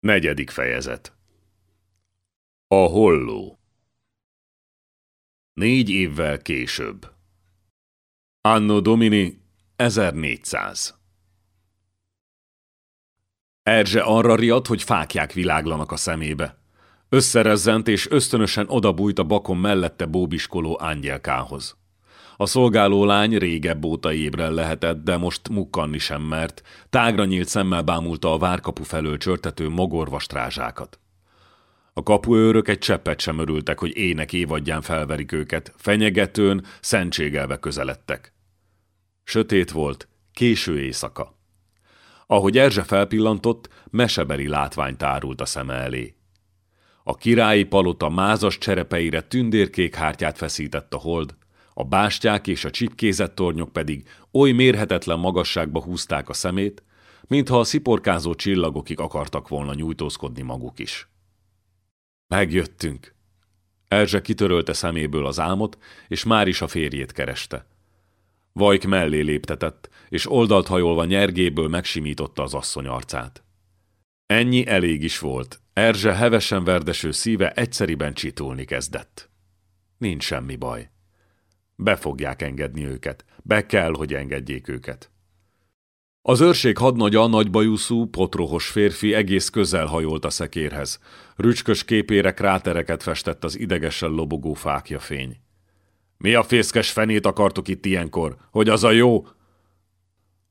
Negyedik fejezet A holló Négy évvel később Anno Domini 1400 Erzse arra riadt, hogy fákják világlanak a szemébe. Összerezzent és ösztönösen odabújt a bakon mellette bóbiskoló ángyelkához. A szolgáló lány régebb óta ébren lehetett, de most mukkanni sem mert. Tágra nyílt szemmel bámulta a várkapu felől csörtető mogorva strázsákat. A kapuőrök egy cseppet sem örültek, hogy ének évadján felverik őket, fenyegetőn, szentségelve közeledtek. Sötét volt, késő éjszaka. Ahogy Erzse felpillantott, mesebeli látvány tárult a szeme elé. A királyi palota mázas cserepeire tündérkék hártyát feszített a hold, a bástyák és a csipkézett tornyok pedig oly mérhetetlen magasságba húzták a szemét, mintha a sziporkázó csillagokig akartak volna nyújtózkodni maguk is. Megjöttünk. Erzse kitörölte szeméből az álmot, és már is a férjét kereste. Vajk mellé léptetett, és oldalt hajolva nyergéből megsimította az asszony arcát. Ennyi elég is volt. Erzse hevesen verdeső szíve egyszeriben csitulni kezdett. Nincs semmi baj. Be fogják engedni őket. Be kell, hogy engedjék őket. Az őrség hadnagya, nagybajuszú, potrohos férfi egész közel hajolt a szekérhez. Rücskös képére krátereket festett az idegesen lobogó fákja fény. Mi a fészkes fenét akartok itt ilyenkor? Hogy az a jó?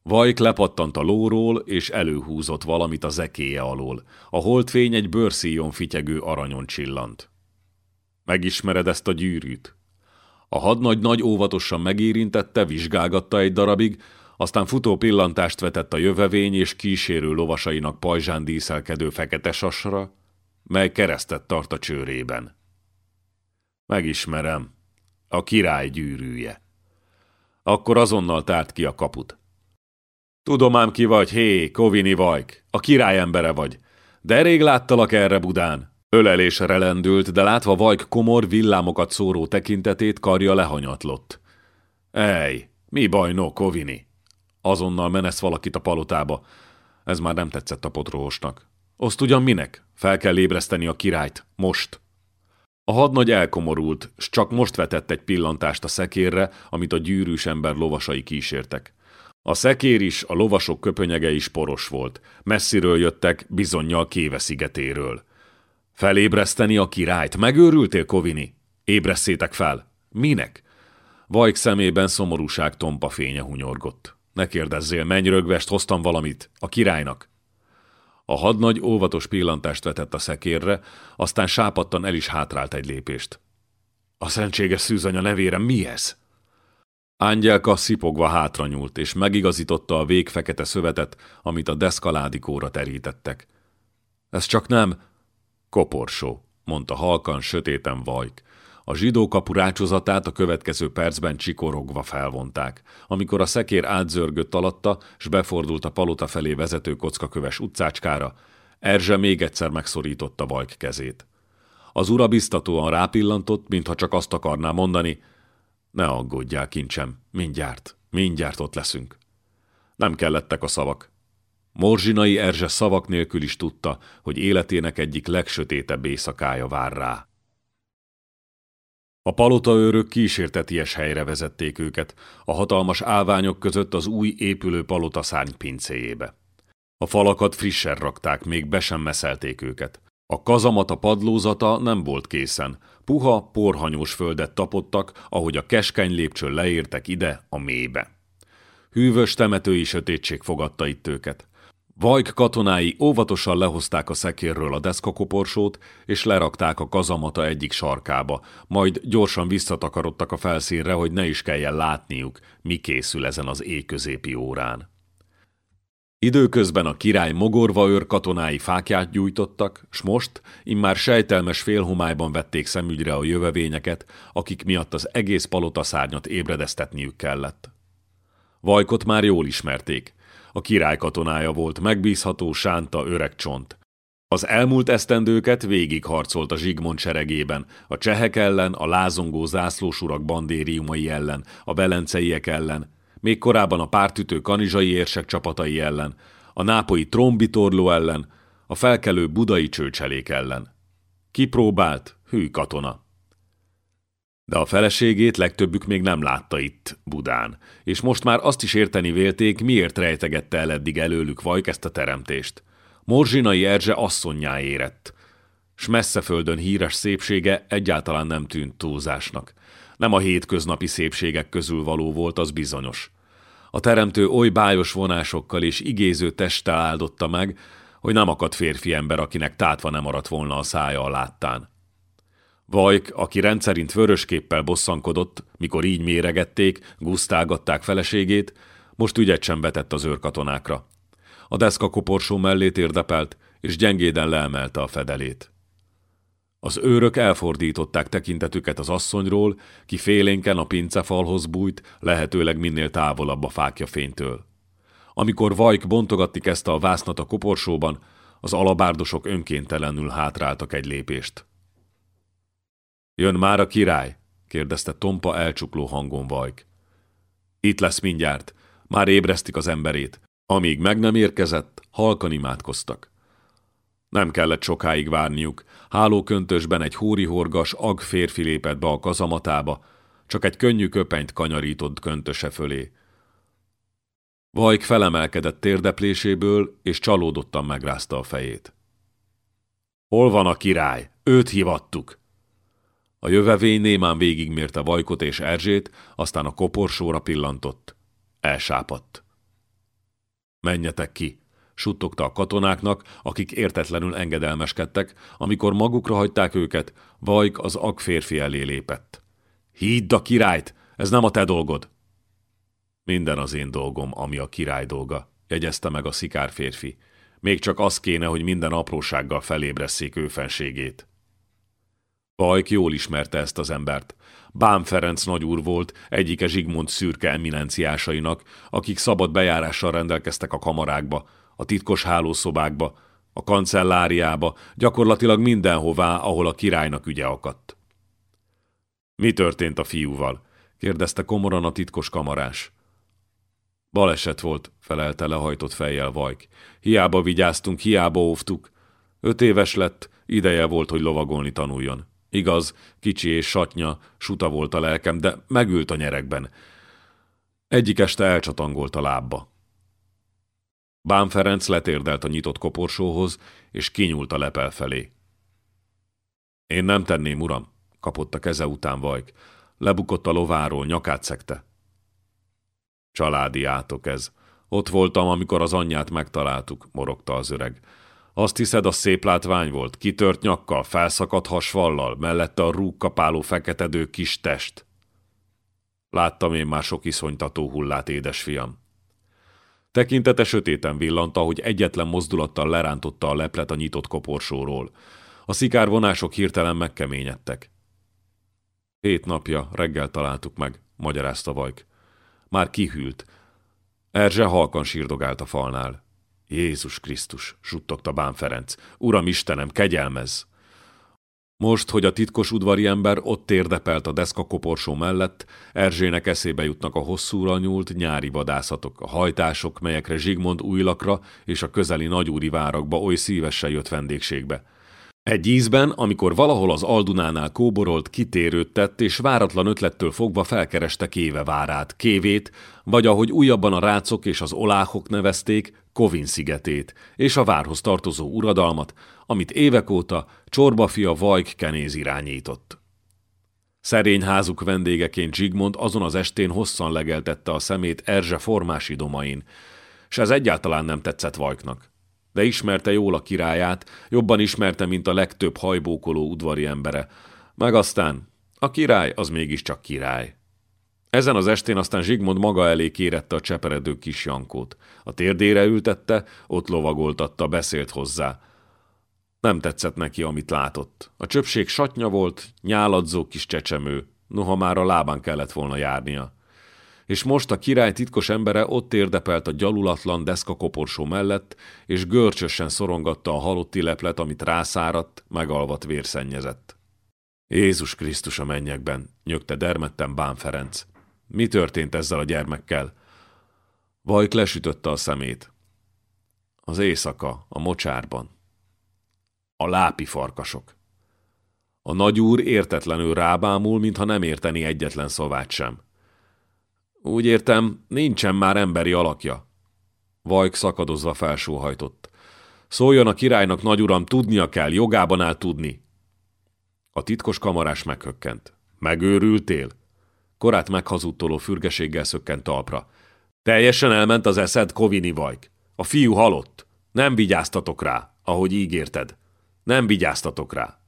Vajk lepattant a lóról, és előhúzott valamit a zekéje alól. A holdfény egy bőrszíjon fityegő aranyon csillant. Megismered ezt a gyűrűt? A hadnagy nagy óvatosan megérintette, vizsgálgatta egy darabig, aztán futó pillantást vetett a jövevény és kísérő lovasainak pajzsán díszelkedő fekete sasra, mely keresztet tart a csőrében. Megismerem. A király gyűrűje. Akkor azonnal tárt ki a kaput. Tudom ám ki vagy, hé, Kovini Vajk, a király embere vagy. De rég láttalak erre Budán. Ölelésre lendült, de látva Vajk komor villámokat szóró tekintetét karja lehanyatlott. Ej, mi baj, no, Kovini? Azonnal menesz valakit a palotába. Ez már nem tetszett a potrósnak. Oszt ugyan minek? Fel kell ébreszteni a királyt. Most. A hadnagy elkomorult, s csak most vetett egy pillantást a szekérre, amit a gyűrűs ember lovasai kísértek. A szekér is, a lovasok köpönyege is poros volt. Messziről jöttek, bizonyal Kéve szigetéről. Felébreszteni a királyt? Megőrültél, Kovini? Ébreszétek fel. Minek? Vajk szemében szomorúság tompa fénye hunyorgott. Ne kérdezzél, menj rögvest, hoztam valamit. A királynak. A hadnagy óvatos pillantást vetett a szekérre, aztán sápadtan el is hátrált egy lépést. A szentséges szűzanya nevére mi ez? Ángyelka szipogva hátra nyúlt, és megigazította a végfekete szövetet, amit a deszkaládikóra terítettek. Ez csak nem, Koporsó, mondta halkan, sötéten Vajk. A zsidó kapu rácsozatát a következő percben csikorogva felvonták. Amikor a szekér átzörgött alatta, s befordult a palota felé vezető kockaköves utcácskára, Erzse még egyszer megszorította Vajk kezét. Az ura biztatóan rápillantott, mintha csak azt akarná mondani, ne aggódjál, kincsem, mindjárt, mindjárt ott leszünk. Nem kellettek a szavak. Morzsinai Erzse szavak nélkül is tudta, hogy életének egyik legsötétebb éjszakája vár rá. A palotaőrök kísérteties helyre vezették őket, a hatalmas állványok között az új épülő palota szárny pincéjébe. A falakat frissen rakták, még be sem meszelték őket. A kazamata padlózata nem volt készen, puha, porhanyós földet tapottak, ahogy a keskeny lépcső leértek ide, a mélybe. Hűvös temetői sötétség fogadta itt őket. Vajk katonái óvatosan lehozták a szekérről a deszkakoporsót, és lerakták a kazamata egyik sarkába, majd gyorsan visszatakarodtak a felszínre, hogy ne is kelljen látniuk, mi készül ezen az éjközépi órán. Időközben a király mogorva őr katonái fákját gyújtottak, s most immár sejtelmes félhomályban vették szemügyre a jövevényeket, akik miatt az egész palotaszárnyat ébredeztetniük kellett. Vajkot már jól ismerték, a király katonája volt, megbízható, sánta, öreg csont. Az elmúlt esztendőket végig harcolt a Zsigmond seregében, a csehek ellen, a lázongó zászlósurak bandériumai ellen, a velenceiek ellen, még korábban a pártütő kanizsai érsek csapatai ellen, a nápoi trombitorló ellen, a felkelő budai csőcselék ellen. Kipróbált, hű katona. De a feleségét legtöbbük még nem látta itt, Budán, és most már azt is érteni vélték, miért rejtegette el eddig előlük Vajk ezt a teremtést. Morzsinai Erzse asszonyá érett, s messzeföldön híres szépsége egyáltalán nem tűnt túlzásnak. Nem a hétköznapi szépségek közül való volt, az bizonyos. A teremtő oly bájos vonásokkal és igéző testtel áldotta meg, hogy nem akadt férfi ember, akinek tátva nem maradt volna a szája a láttán. Vajk, aki rendszerint vörösképpel bosszankodott, mikor így méregették, gusztálgatták feleségét, most ügyet sem vetett az őrkatonákra. A deszka koporsó mellét érdepelt, és gyengéden leemelte a fedelét. Az őrök elfordították tekintetüket az asszonyról, ki félénken a pincefalhoz bújt, lehetőleg minél távolabb a fákja fénytől. Amikor Vajk bontogatni kezdte a vásznat a koporsóban, az alabárdosok önkéntelenül hátráltak egy lépést. Jön már a király? kérdezte Tompa elcsukló hangon Vajk. Itt lesz mindjárt, már ébresztik az emberét. Amíg meg nem érkezett, halkan imádkoztak. Nem kellett sokáig várniuk. Hálóköntösben egy hórihorgas, ag férfi lépett be a kazamatába, csak egy könnyű köpenyt kanyarított köntöse fölé. Vajk felemelkedett térdepléséből, és csalódottan megrázta a fejét. Hol van a király? Őt hivattuk! A jövevény némán végigmérte Vajkot és Erzsét, aztán a koporsóra pillantott. Elsápadt. Menjetek ki! suttogta a katonáknak, akik értetlenül engedelmeskedtek, amikor magukra hagyták őket, Vajk az ag férfi elé lépett. Hidd a királyt, ez nem a te dolgod! Minden az én dolgom, ami a király dolga, jegyezte meg a szikár férfi. Még csak az kéne, hogy minden aprósággal felébresszék ő fenségét. Vajk jól ismerte ezt az embert. Bán Ferenc nagyúr volt, egyike Zsigmond szürke eminenciásainak, akik szabad bejárással rendelkeztek a kamarákba, a titkos hálószobákba, a kancelláriába, gyakorlatilag mindenhová, ahol a királynak ügye akadt. Mi történt a fiúval? kérdezte komoran a titkos kamarás. Baleset volt, felelte lehajtott fejjel Vajk. Hiába vigyáztunk, hiába óvtuk. Öt éves lett, ideje volt, hogy lovagolni tanuljon. Igaz, kicsi és satnya, suta volt a lelkem, de megült a nyerekben. Egyik este elcsatangolt a lábba. Bán Ferenc letérdelt a nyitott koporsóhoz, és kinyúlt a lepel felé. Én nem tenném, uram, kapott a keze után Vajk. Lebukott a lováról, nyakát szekte. Családi átok ez. Ott voltam, amikor az anyját megtaláltuk, morogta az öreg. Azt hiszed, a szép látvány volt, kitört nyakkal, felszakadt hasvallal, mellette a rúgkapáló feketedő kis test. Láttam én már sok iszonytató hullát, édesfiam. Tekintete sötéten villant, ahogy egyetlen mozdulattal lerántotta a leplet a nyitott koporsóról. A szikárvonások hirtelen megkeményedtek. Hét napja, reggel találtuk meg, magyarázta Vajk. Már kihűlt. Erzse halkan sírdogált a falnál. Jézus Krisztus, suttogta Bán Ferenc. Uram Istenem, kegyelmez! Most, hogy a titkos udvari ember ott térdepelt a deszka koporsó mellett, Erzsének eszébe jutnak a hosszúra nyúlt nyári vadászatok, a hajtások, melyekre Zsigmond újlakra és a közeli nagyúri várakba oly szívesen jött vendégségbe. Egy ízben, amikor valahol az Aldunánál kóborolt, kitérőt tett, és váratlan ötlettől fogva felkereste Kéve várát, Kévét, vagy ahogy újabban a rácok és az oláhok nevezték, Kovin szigetét, és a várhoz tartozó uradalmat, amit évek óta csorbafia Vajk Kenéz irányított. Szerény házuk vendégeként Zsigmond azon az estén hosszan legeltette a szemét Erzse formási domain, s ez egyáltalán nem tetszett Vajknak de ismerte jól a királyát, jobban ismerte, mint a legtöbb hajbókoló udvari embere. Meg aztán, a király az mégiscsak király. Ezen az estén aztán Zsigmond maga elé kérette a cseperedő kis Jankót. A térdére ültette, ott lovagoltatta, beszélt hozzá. Nem tetszett neki, amit látott. A csöpség satnya volt, nyáladzó kis csecsemő, noha már a lábán kellett volna járnia és most a király titkos embere ott érdepelt a gyalulatlan deszka koporsó mellett, és görcsösen szorongatta a halotti leplet, amit rászáradt, megalvat vérszennyezett. Jézus Krisztus a mennyekben, nyögte dermedten Bán Ferenc. Mi történt ezzel a gyermekkel? Vajk lesütötte a szemét. Az éjszaka, a mocsárban. A lápi farkasok. A nagyúr értetlenül rábámul, mintha nem érteni egyetlen szavát sem. Úgy értem, nincsen már emberi alakja. Vajk szakadozva felsóhajtott. Szóljon a királynak, nagyuram, tudnia kell, jogában áll tudni. A titkos kamarás meghökkent. Megőrültél? Korát meghazudtoló fürgeséggel szökkent talpra. Teljesen elment az eszed, Kovini Vajk. A fiú halott. Nem vigyáztatok rá, ahogy ígérted. Nem vigyáztatok rá.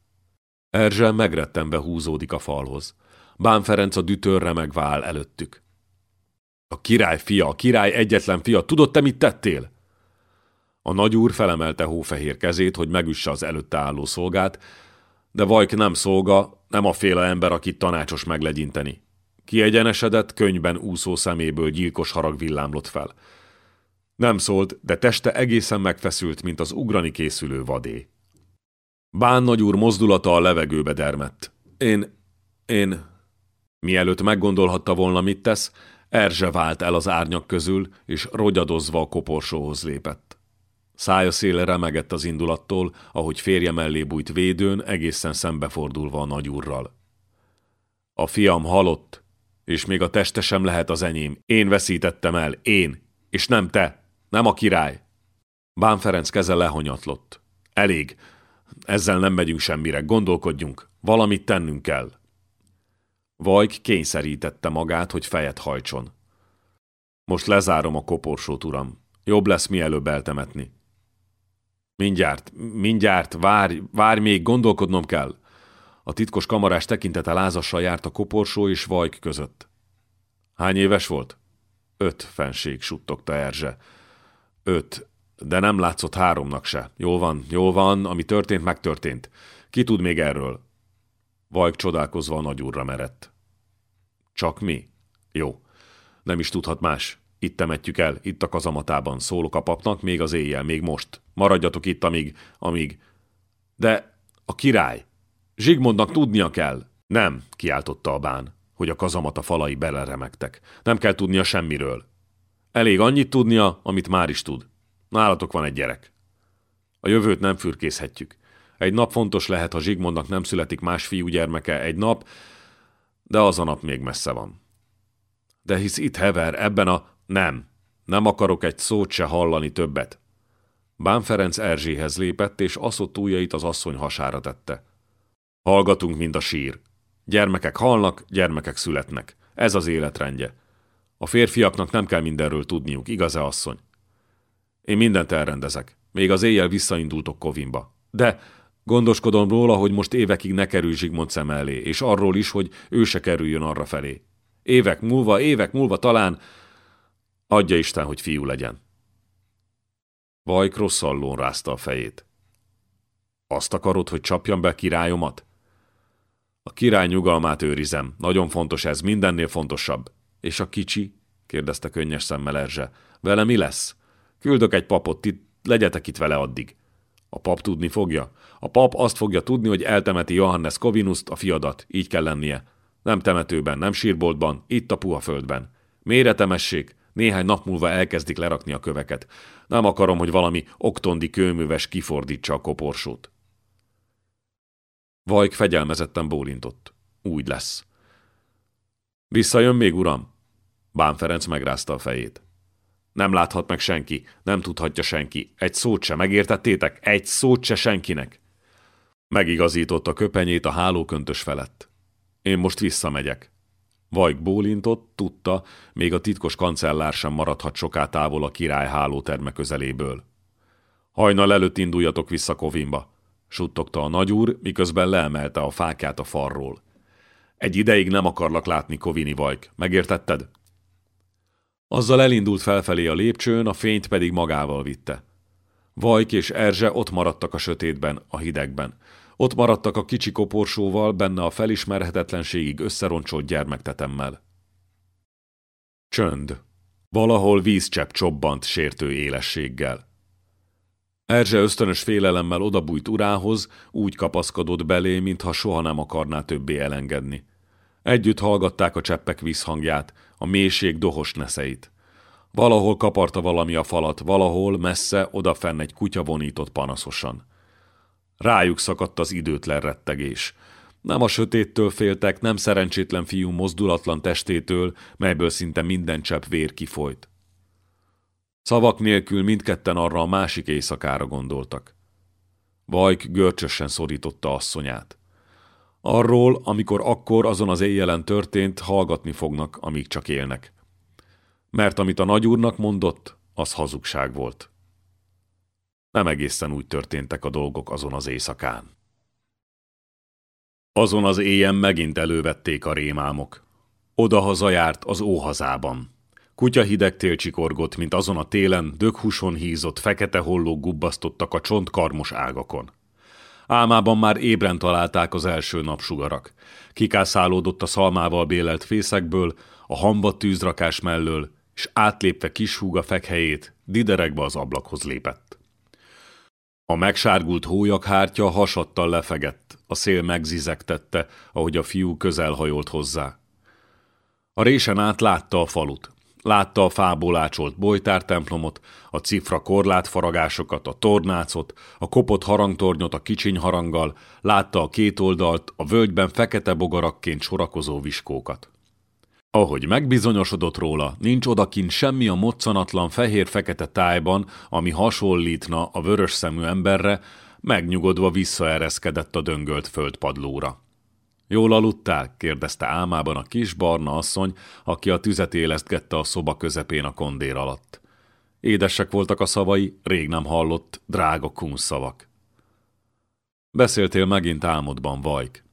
Erzsel megrettenve húzódik a falhoz. Bán Ferenc a dütörre megvál előttük. A király fia, a király egyetlen fia, tudod te mit tettél? A nagyúr felemelte hófehér kezét, hogy megüsse az előtte álló szolgát, de Vajk nem szolga, nem a féle ember, akit tanácsos meglegyinteni. Kiegyenesedett, könyben úszó szeméből gyilkos harag villámlott fel. Nem szólt, de teste egészen megfeszült, mint az ugrani készülő vadé. Bán nagyúr mozdulata a levegőbe dermett. Én... én... Mielőtt meggondolhatta volna, mit tesz, Erzse vált el az árnyak közül, és rogyadozva a koporsóhoz lépett. Szája széle remegett az indulattól, ahogy férje mellé bújt védőn, egészen szembefordulva a nagyúrral. A fiam halott, és még a teste sem lehet az enyém. Én veszítettem el, én, és nem te, nem a király. Bán Ferenc keze lehonyatlott. Elég, ezzel nem megyünk semmire, gondolkodjunk, valamit tennünk kell. Vajk kényszerítette magát, hogy fejet hajtson. Most lezárom a koporsót, uram. Jobb lesz mielőbb eltemetni. Mindjárt, mindjárt, várj, várj még, gondolkodnom kell. A titkos kamarás tekintete lázassal járt a koporsó és Vajk között. Hány éves volt? Öt fenség, suttogta Erzse. Öt, de nem látszott háromnak se. Jól van, jól van, ami történt, megtörtént. Ki tud még erről? Vajk csodálkozva a nagyúrra merett. Csak mi? Jó. Nem is tudhat más. Itt temetjük el, itt a kazamatában. Szólok a papnak, még az éjjel, még most. Maradjatok itt, amíg, amíg... De a király! Zsigmondnak tudnia kell. Nem, kiáltotta a bán, hogy a kazamata falai beleremegtek. Nem kell tudnia semmiről. Elég annyit tudnia, amit már is tud. Nálatok van egy gyerek. A jövőt nem fürkészhetjük. Egy nap fontos lehet, ha Zsigmondnak nem születik más fiú gyermeke, egy nap, de az a nap még messze van. De hisz itt hever, ebben a... Nem, nem akarok egy szót se hallani többet. Bán Ferenc Erzséhez lépett, és aszott ujjait az asszony hasára tette. Hallgatunk, mint a sír. Gyermekek halnak, gyermekek születnek. Ez az életrendje. A férfiaknak nem kell mindenről tudniuk, igaz-e asszony? Én mindent elrendezek. Még az éjjel visszaindultok Kovinba. De gondoskodom róla, hogy most évekig ne kerül Zsigmond szem elé, és arról is, hogy ő se kerüljön arra felé. Évek múlva, évek múlva talán... Adja Isten, hogy fiú legyen. Vajk rosszallón rázta a fejét. Azt akarod, hogy csapjam be királyomat? A király nyugalmát őrizem. Nagyon fontos ez, mindennél fontosabb. És a kicsi? kérdezte könnyes szemmel Erzse. Vele mi lesz? Küldök egy papot, ti legyetek itt vele addig. A pap tudni fogja. A pap azt fogja tudni, hogy eltemeti Johannes Kovinuszt, a fiadat. Így kell lennie. Nem temetőben, nem sírboltban, itt a puha földben. Mélyre temessék, néhány nap múlva elkezdik lerakni a köveket. Nem akarom, hogy valami oktondi kőműves kifordítsa a koporsót. Vajk fegyelmezetten bólintott. Úgy lesz. Visszajön még, uram? Bán Ferenc megrázta a fejét. Nem láthat meg senki, nem tudhatja senki. Egy szót se, megértettétek? Egy szót se senkinek. Megigazította köpenyét a hálóköntös felett. Én most visszamegyek. Vajk bólintott, tudta, még a titkos kancellár sem maradhat soká távol a király hálóterme közeléből. Hajnal előtt induljatok vissza Kovinba, suttogta a nagyúr, miközben leemelte a fákját a farról. Egy ideig nem akarlak látni Kovini Vajk, megértetted? Azzal elindult felfelé a lépcsőn, a fényt pedig magával vitte. Vajk és Erzse ott maradtak a sötétben, a hidegben. Ott maradtak a kicsi koporsóval, benne a felismerhetetlenségig összeroncsolt gyermektetemmel. Csönd. Valahol vízcsepp csobbant sértő élességgel. Erzse ösztönös félelemmel odabújt urához, úgy kapaszkodott belé, mintha soha nem akarná többé elengedni. Együtt hallgatták a cseppek vízhangját, a mélység dohos neszeit. Valahol kaparta valami a falat, valahol messze odafenn egy kutya vonított panaszosan. Rájuk szakadt az időtlen rettegés. Nem a sötéttől féltek, nem szerencsétlen fiú mozdulatlan testétől, melyből szinte minden csepp vér kifolyt. Szavak nélkül mindketten arra a másik éjszakára gondoltak. Vajk görcsösen szorította asszonyát. Arról, amikor akkor azon az éjjelen történt, hallgatni fognak, amíg csak élnek. Mert amit a nagyúrnak mondott, az hazugság volt. Nem egészen úgy történtek a dolgok azon az éjszakán. Azon az éjjel megint elővették a rémámok. Odahaza járt az óhazában. Kutya hidegtél csikorgott, mint azon a télen döghuson hízott, fekete hollók gubbasztottak a csontkarmos ágakon. Álmában már ébren találták az első napsugarak. Kikászálódott a szalmával bélelt fészekből, a hamba tűzrakás mellől, és átlépve kis húga fekhelyét, dideregbe az ablakhoz lépett. A megsárgult hólyakhártya hasadtal lefegett, a szél megzizegtette, ahogy a fiú közel hajolt hozzá. A résen át látta a falut. Látta a fából ácsolt bojtártemplomot, a cifra korlátfaragásokat, a tornácot, a kopott harangtornyot a kicsiny haranggal, látta a két oldalt, a völgyben fekete bogarakként sorakozó viskókat. Ahogy megbizonyosodott róla, nincs odakint semmi a moccanatlan fehér-fekete tájban, ami hasonlítna a vörös szemű emberre, megnyugodva visszaereszkedett a döngölt földpadlóra. Jól aludtál? kérdezte álmában a kis barna asszony, aki a tüzet élesztgette a szoba közepén a kondér alatt. Édesek voltak a szavai, rég nem hallott, drága kunszavak. Beszéltél megint álmodban, Vajk.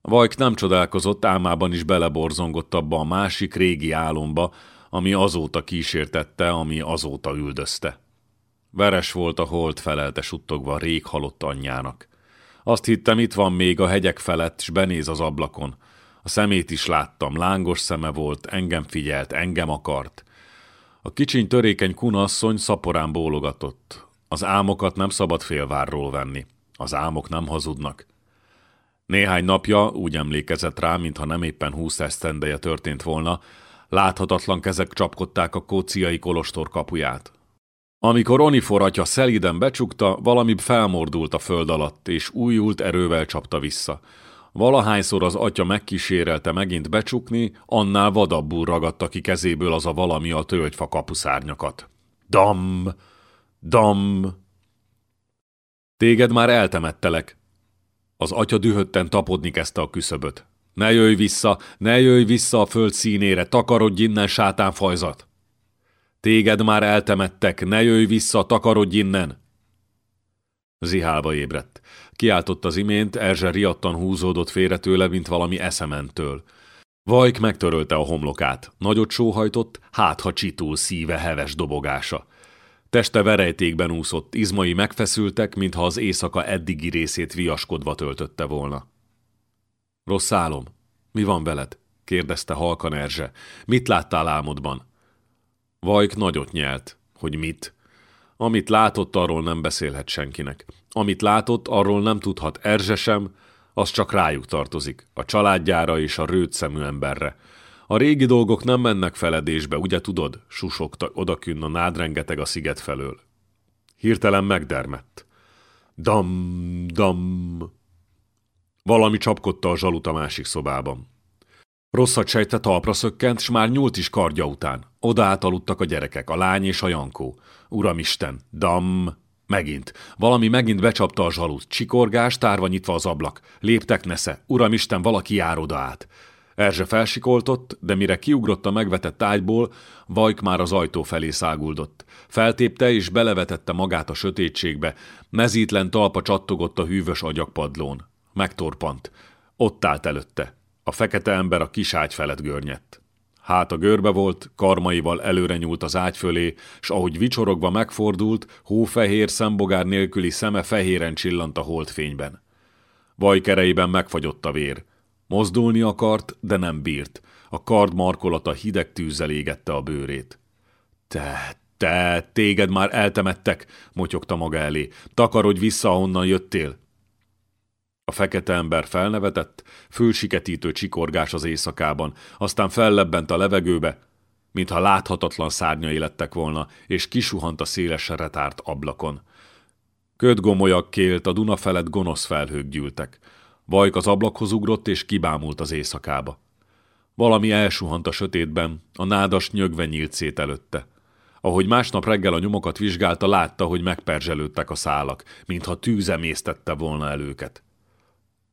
Vajk nem csodálkozott, álmában is beleborzongott abba a másik régi álomba, ami azóta kísértette, ami azóta üldözte. Veres volt a hold felelte suttogva rég halott anyjának. Azt hittem, itt van még a hegyek felett, s benéz az ablakon. A szemét is láttam, lángos szeme volt, engem figyelt, engem akart. A kicsiny törékeny kunasszony szaporán bólogatott. Az álmokat nem szabad félvárról venni. Az álmok nem hazudnak. Néhány napja úgy emlékezett rá, mintha nem éppen húsz esztendeje történt volna, láthatatlan kezek csapkodták a kóciai kolostor kapuját. Amikor Onifor atya szeliden becsukta, valami felmordult a föld alatt, és újult erővel csapta vissza. Valahányszor az atya megkísérelte megint becsukni, annál vadabbul ragadta ki kezéből az a valami a tölgyfa kapuszárnyakat. Dam! Dam! Téged már eltemettelek. Az atya dühötten tapodni kezdte a küszöböt. Ne jöjj vissza, ne jöjj vissza a föld színére, takarodj innen, sátánfajzat! Téged már eltemettek, ne jöjj vissza, takarodj innen! Zihálba ébredt. Kiáltott az imént, Erzse riadtan húzódott félre tőle, mint valami eszementől. Vajk megtörölte a homlokát. Nagyot sóhajtott, hát ha csitul szíve heves dobogása. Teste verejtékben úszott, izmai megfeszültek, mintha az éjszaka eddigi részét viaskodva töltötte volna. Rossz álom? Mi van veled? kérdezte halkan Erzse. Mit láttál álmodban? Vajk nagyot nyelt. Hogy mit? Amit látott, arról nem beszélhet senkinek. Amit látott, arról nem tudhat Erzse sem, az csak rájuk tartozik, a családjára és a rőt szemű emberre. A régi dolgok nem mennek feledésbe, ugye tudod? susogta odakünn a nádrengeteg a sziget felől. Hirtelen megdermett. Dam, dam. Valami csapkodta a zsalut a másik szobában. Rosszat sejtett talpra szökkent, s már nyúlt is kardja után. Oda átaludtak a gyerekek, a lány és a Jankó. Uramisten, dam, megint. Valami megint becsapta a zsalut. Csikorgás, tárva nyitva az ablak. Léptek nesze. Uramisten, valaki jár oda át. Erzse felsikoltott, de mire kiugrott a megvetett ágyból, Vajk már az ajtó felé száguldott. Feltépte és belevetette magát a sötétségbe, mezítlen talpa csattogott a hűvös agyakpadlón. Megtorpant. Ott állt előtte. A fekete ember a kis ágy felett görnyett. Hát a görbe volt, karmaival előre nyúlt az ágy fölé, s ahogy vicsorogva megfordult, hófehér szembogár nélküli szeme fehéren csillant a holdfényben. Vajkereiben megfagyott a vér. Mozdulni akart, de nem bírt. A kard markolata hideg tűzzel égette a bőrét. Te, te, téged már eltemettek, motyogta maga elé. Takarodj vissza, ahonnan jöttél. A fekete ember felnevetett, fülsiketítő csikorgás az éjszakában, aztán fellebbent a levegőbe, mintha láthatatlan szárnyai lettek volna, és kisuhant a széles retárt ablakon. Ködgomolyak kélt, a Duna felett gonosz felhők gyűltek. Vajk az ablakhoz ugrott, és kibámult az éjszakába. Valami elsuhant a sötétben, a nádas nyögve nyílt szét előtte. Ahogy másnap reggel a nyomokat vizsgálta, látta, hogy megperzselődtek a szálak, mintha tűzemésztette volna el őket.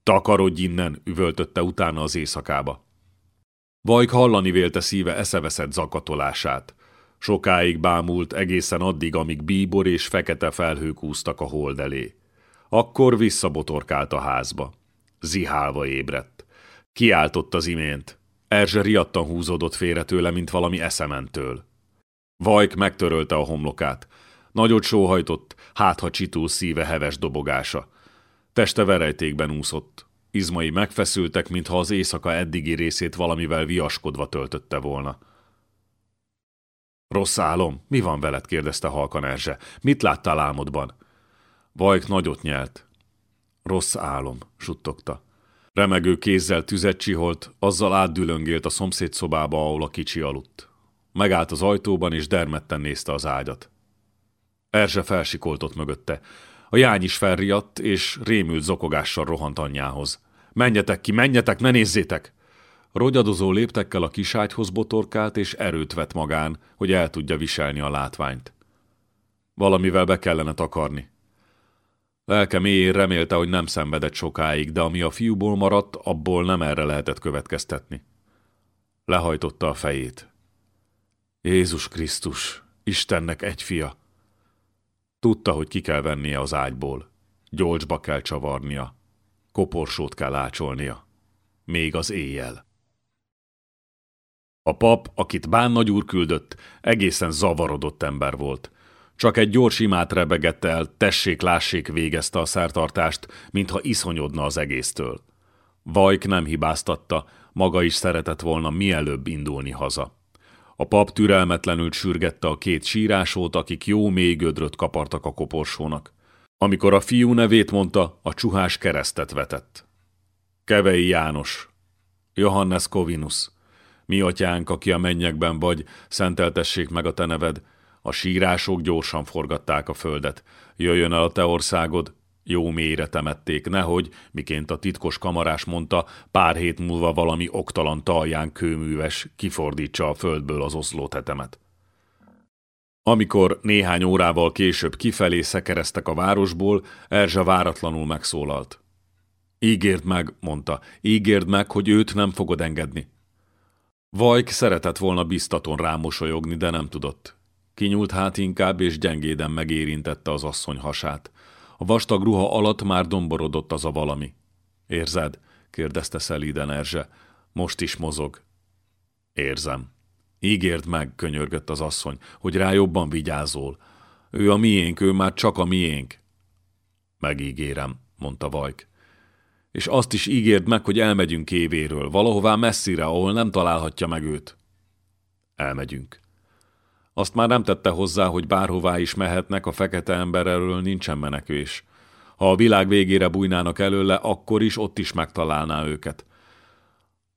Takarodj innen, üvöltötte utána az éjszakába. Vajk hallani vélte szíve eszeveszett zakatolását. Sokáig bámult egészen addig, amíg bíbor és fekete felhők úztak a hold elé. Akkor visszabotorkált a házba. Zihálva ébredt. Kiáltott az imént. Erzse riadtan húzódott félre tőle, mint valami eszementől. Vajk megtörölte a homlokát. Nagyot sóhajtott, hátha csitul szíve heves dobogása. Teste verejtékben úszott. Izmai megfeszültek, mintha az éjszaka eddigi részét valamivel viaskodva töltötte volna. Rossz álom? Mi van veled? kérdezte halkan Erzse. Mit láttál álmodban? Vajk nagyot nyelt. Rossz álom, suttogta. Remegő kézzel tüzet csiholt, azzal átdülöngélt a szomszéd szobába, ahol a kicsi aludt. Megállt az ajtóban, és dermedten nézte az ágyat. Erzse felsikoltott mögötte. A jány is felriadt, és rémült zokogással rohant anyjához. Menjetek ki, menjetek, ne nézzétek! Rogyadozó léptekkel a kiságyhoz botorkált, és erőt vett magán, hogy el tudja viselni a látványt. Valamivel be kellene takarni. Lelke mélyén remélte, hogy nem szenvedett sokáig, de ami a fiúból maradt, abból nem erre lehetett következtetni. Lehajtotta a fejét. Jézus Krisztus, Istennek egy fia. Tudta, hogy ki kell vennie az ágyból. Gyolcsba kell csavarnia. Koporsót kell ácsolnia. Még az éjjel. A pap, akit Bán nagyúr küldött, egészen zavarodott ember volt. Csak egy gyors imát rebegett el, tessék-lássék végezte a szertartást, mintha iszonyodna az egésztől. Vajk nem hibáztatta, maga is szeretett volna mielőbb indulni haza. A pap türelmetlenül sürgette a két sírásót, akik jó mély gödröt kapartak a koporsónak. Amikor a fiú nevét mondta, a csuhás keresztet vetett. Kevei János, Johannes Kovinus, mi atyánk, aki a mennyekben vagy, szenteltessék meg a te neved, a sírások gyorsan forgatták a földet. Jöjjön el a te országod, jó mélyre temették, nehogy, miként a titkos kamarás mondta, pár hét múlva valami oktalan talján kőműves kifordítsa a földből az oszló tetemet. Amikor néhány órával később kifelé szekereztek a városból, Erzsa váratlanul megszólalt. Ígérd meg, mondta, ígérd meg, hogy őt nem fogod engedni. Vajk szeretett volna biztaton rámosolyogni, de nem tudott. Kinyúlt hát inkább, és gyengéden megérintette az asszony hasát. A vastag ruha alatt már domborodott az a valami. Érzed? kérdezte szelíden Erzse. Most is mozog. Érzem. Ígérd meg, könyörgött az asszony, hogy rá jobban vigyázol. Ő a miénk, ő már csak a miénk. Megígérem, mondta Vajk. És azt is ígérd meg, hogy elmegyünk kévéről, valahová messzire, ahol nem találhatja meg őt. Elmegyünk. Azt már nem tette hozzá, hogy bárhová is mehetnek, a fekete ember elől nincsen menekvés. Ha a világ végére bújnának előle, akkor is ott is megtalálná őket.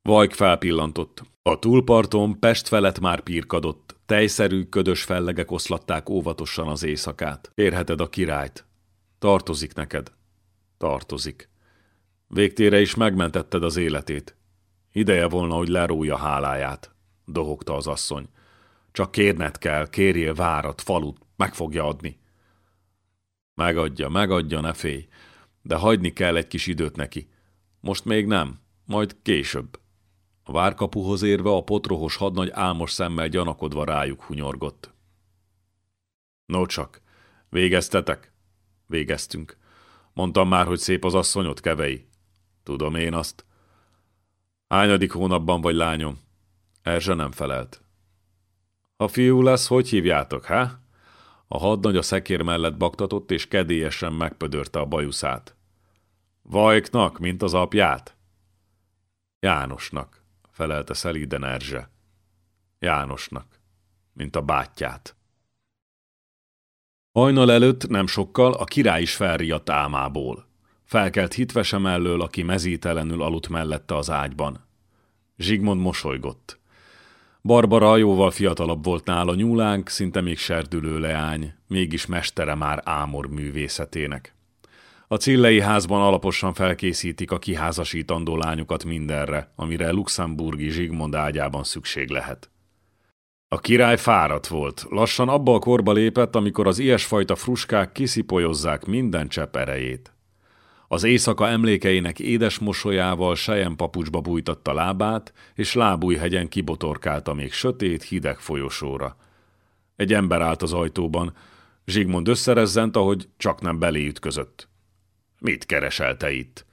Vajk felpillantott. A túlparton Pest felett már pirkadott. Tejszerű, ködös fellegek oszlatták óvatosan az éjszakát. Érheted a királyt. Tartozik neked. Tartozik. Végtére is megmentetted az életét. Ideje volna, hogy lerója háláját, dohogta az asszony. Csak kérned kell, kérjél várat, falut, meg fogja adni. Megadja, megadja, ne félj, de hagyni kell egy kis időt neki. Most még nem, majd később. A várkapuhoz érve a potrohos hadnagy álmos szemmel gyanakodva rájuk hunyorgott. No csak, végeztetek? Végeztünk. Mondtam már, hogy szép az asszonyot, kevei. Tudom én azt. Hányadik hónapban vagy lányom? Erzse nem felelt. A fiú lesz, hogy hívjátok, há? A hadnagy a szekér mellett baktatott, és kedélyesen megpödörte a bajuszát. Vajknak, mint az apját? Jánosnak, felelte szelíden Erzse. Jánosnak, mint a bátyját. Hajnal előtt nem sokkal a király is felriadt álmából. Felkelt hitvese mellől, aki mezítelenül aludt mellette az ágyban. Zsigmond mosolygott. Barbara jóval fiatalabb volt nála nyúlánk, szinte még serdülő leány, mégis mestere már ámor művészetének. A Cillei házban alaposan felkészítik a kiházasítandó lányokat mindenre, amire luxemburgi Zsigmond ágyában szükség lehet. A király fáradt volt, lassan abba a korba lépett, amikor az ilyesfajta fruskák kiszipolyozzák minden csepp erejét. Az éjszaka emlékeinek édes mosolyával sejem papucsba bújtatta lábát, és lábújhegyen kibotorkálta még sötét, hideg folyosóra. Egy ember állt az ajtóban. Zsigmond összerezzent, ahogy csak nem belé ütközött. Mit kereselte itt?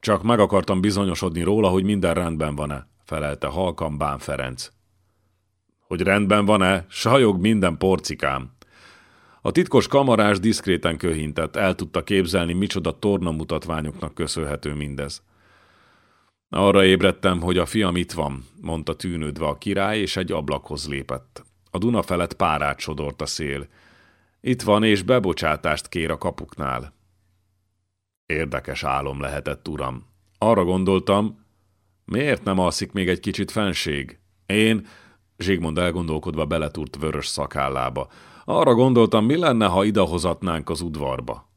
Csak meg akartam bizonyosodni róla, hogy minden rendben van-e, felelte halkan Bán Ferenc. Hogy rendben van-e, sajog minden porcikám. A titkos kamarás diszkréten köhintett, el tudta képzelni, micsoda tornamutatványoknak köszönhető mindez. Arra ébredtem, hogy a fiam itt van, mondta tűnődve a király, és egy ablakhoz lépett. A Duna felett párát sodort a szél. Itt van, és bebocsátást kér a kapuknál. Érdekes álom lehetett, uram. Arra gondoltam, miért nem alszik még egy kicsit fenség? Én, Zsigmond elgondolkodva beletúrt vörös szakállába. Arra gondoltam, mi lenne, ha idehozatnánk az udvarba.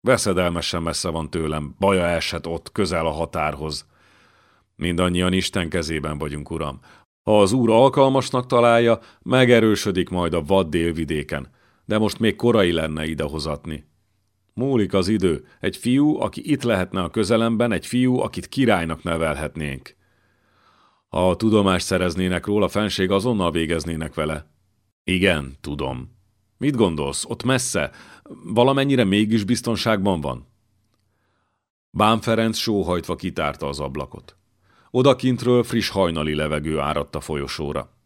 Veszedelmesen messze van tőlem, baja esett ott, közel a határhoz. Mindannyian Isten kezében vagyunk, uram. Ha az úr alkalmasnak találja, megerősödik majd a vad délvidéken, de most még korai lenne idehozatni. Múlik az idő. Egy fiú, aki itt lehetne a közelemben, egy fiú, akit királynak nevelhetnénk. Ha tudomást szereznének róla, fenség azonnal végeznének vele. Igen, tudom. Mit gondolsz, ott messze, valamennyire mégis biztonságban van? Bán Ferenc sóhajtva kitárta az ablakot. Odakintről friss hajnali levegő áradt a folyosóra.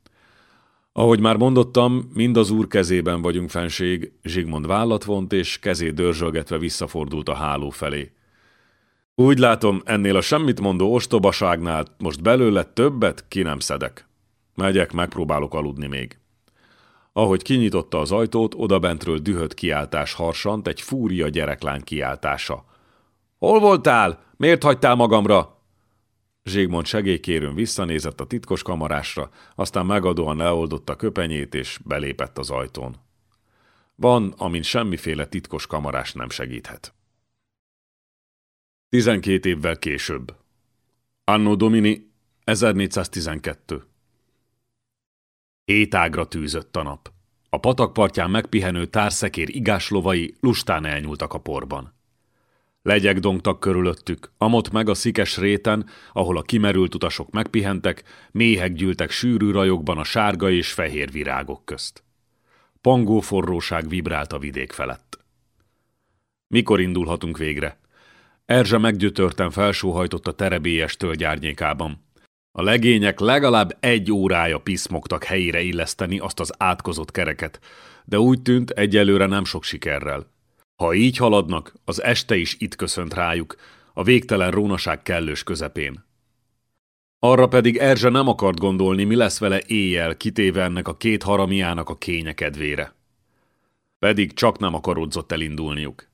Ahogy már mondottam, mind az úr kezében vagyunk fenség, Zsigmond vállat vont, és kezét dörzsölgetve visszafordult a háló felé. Úgy látom, ennél a semmit mondó ostobaságnál most belőle többet ki nem szedek. Megyek, megpróbálok aludni még. Ahogy kinyitotta az ajtót, odabentről dühött kiáltás harsant, egy fúria gyereklány kiáltása. Hol voltál? Miért hagytál magamra? Zsigmond segélykérőn visszanézett a titkos kamarásra, aztán megadóan leoldotta köpenyét, és belépett az ajtón. Van, amin semmiféle titkos kamarás nem segíthet. 12 évvel később. Anno Domini 1412. Étágra tűzött a nap. A patakpartján megpihenő társzekér igáslovai lustán elnyúltak a porban. Legyek dongtak körülöttük, amott meg a szikes réten, ahol a kimerült utasok megpihentek, méhek gyűltek sűrű rajokban a sárga és fehér virágok közt. Pangó forróság vibrált a vidék felett. Mikor indulhatunk végre? Erzse meggyötörten felsóhajtott a terebélyes tölgyárnyékában. A legények legalább egy órája piszmogtak helyére illeszteni azt az átkozott kereket, de úgy tűnt egyelőre nem sok sikerrel. Ha így haladnak, az este is itt köszönt rájuk, a végtelen rónaság kellős közepén. Arra pedig Erzse nem akart gondolni, mi lesz vele éjjel, kitéve ennek a két haramiának a kénye kedvére. Pedig csak nem akarodzott elindulniuk.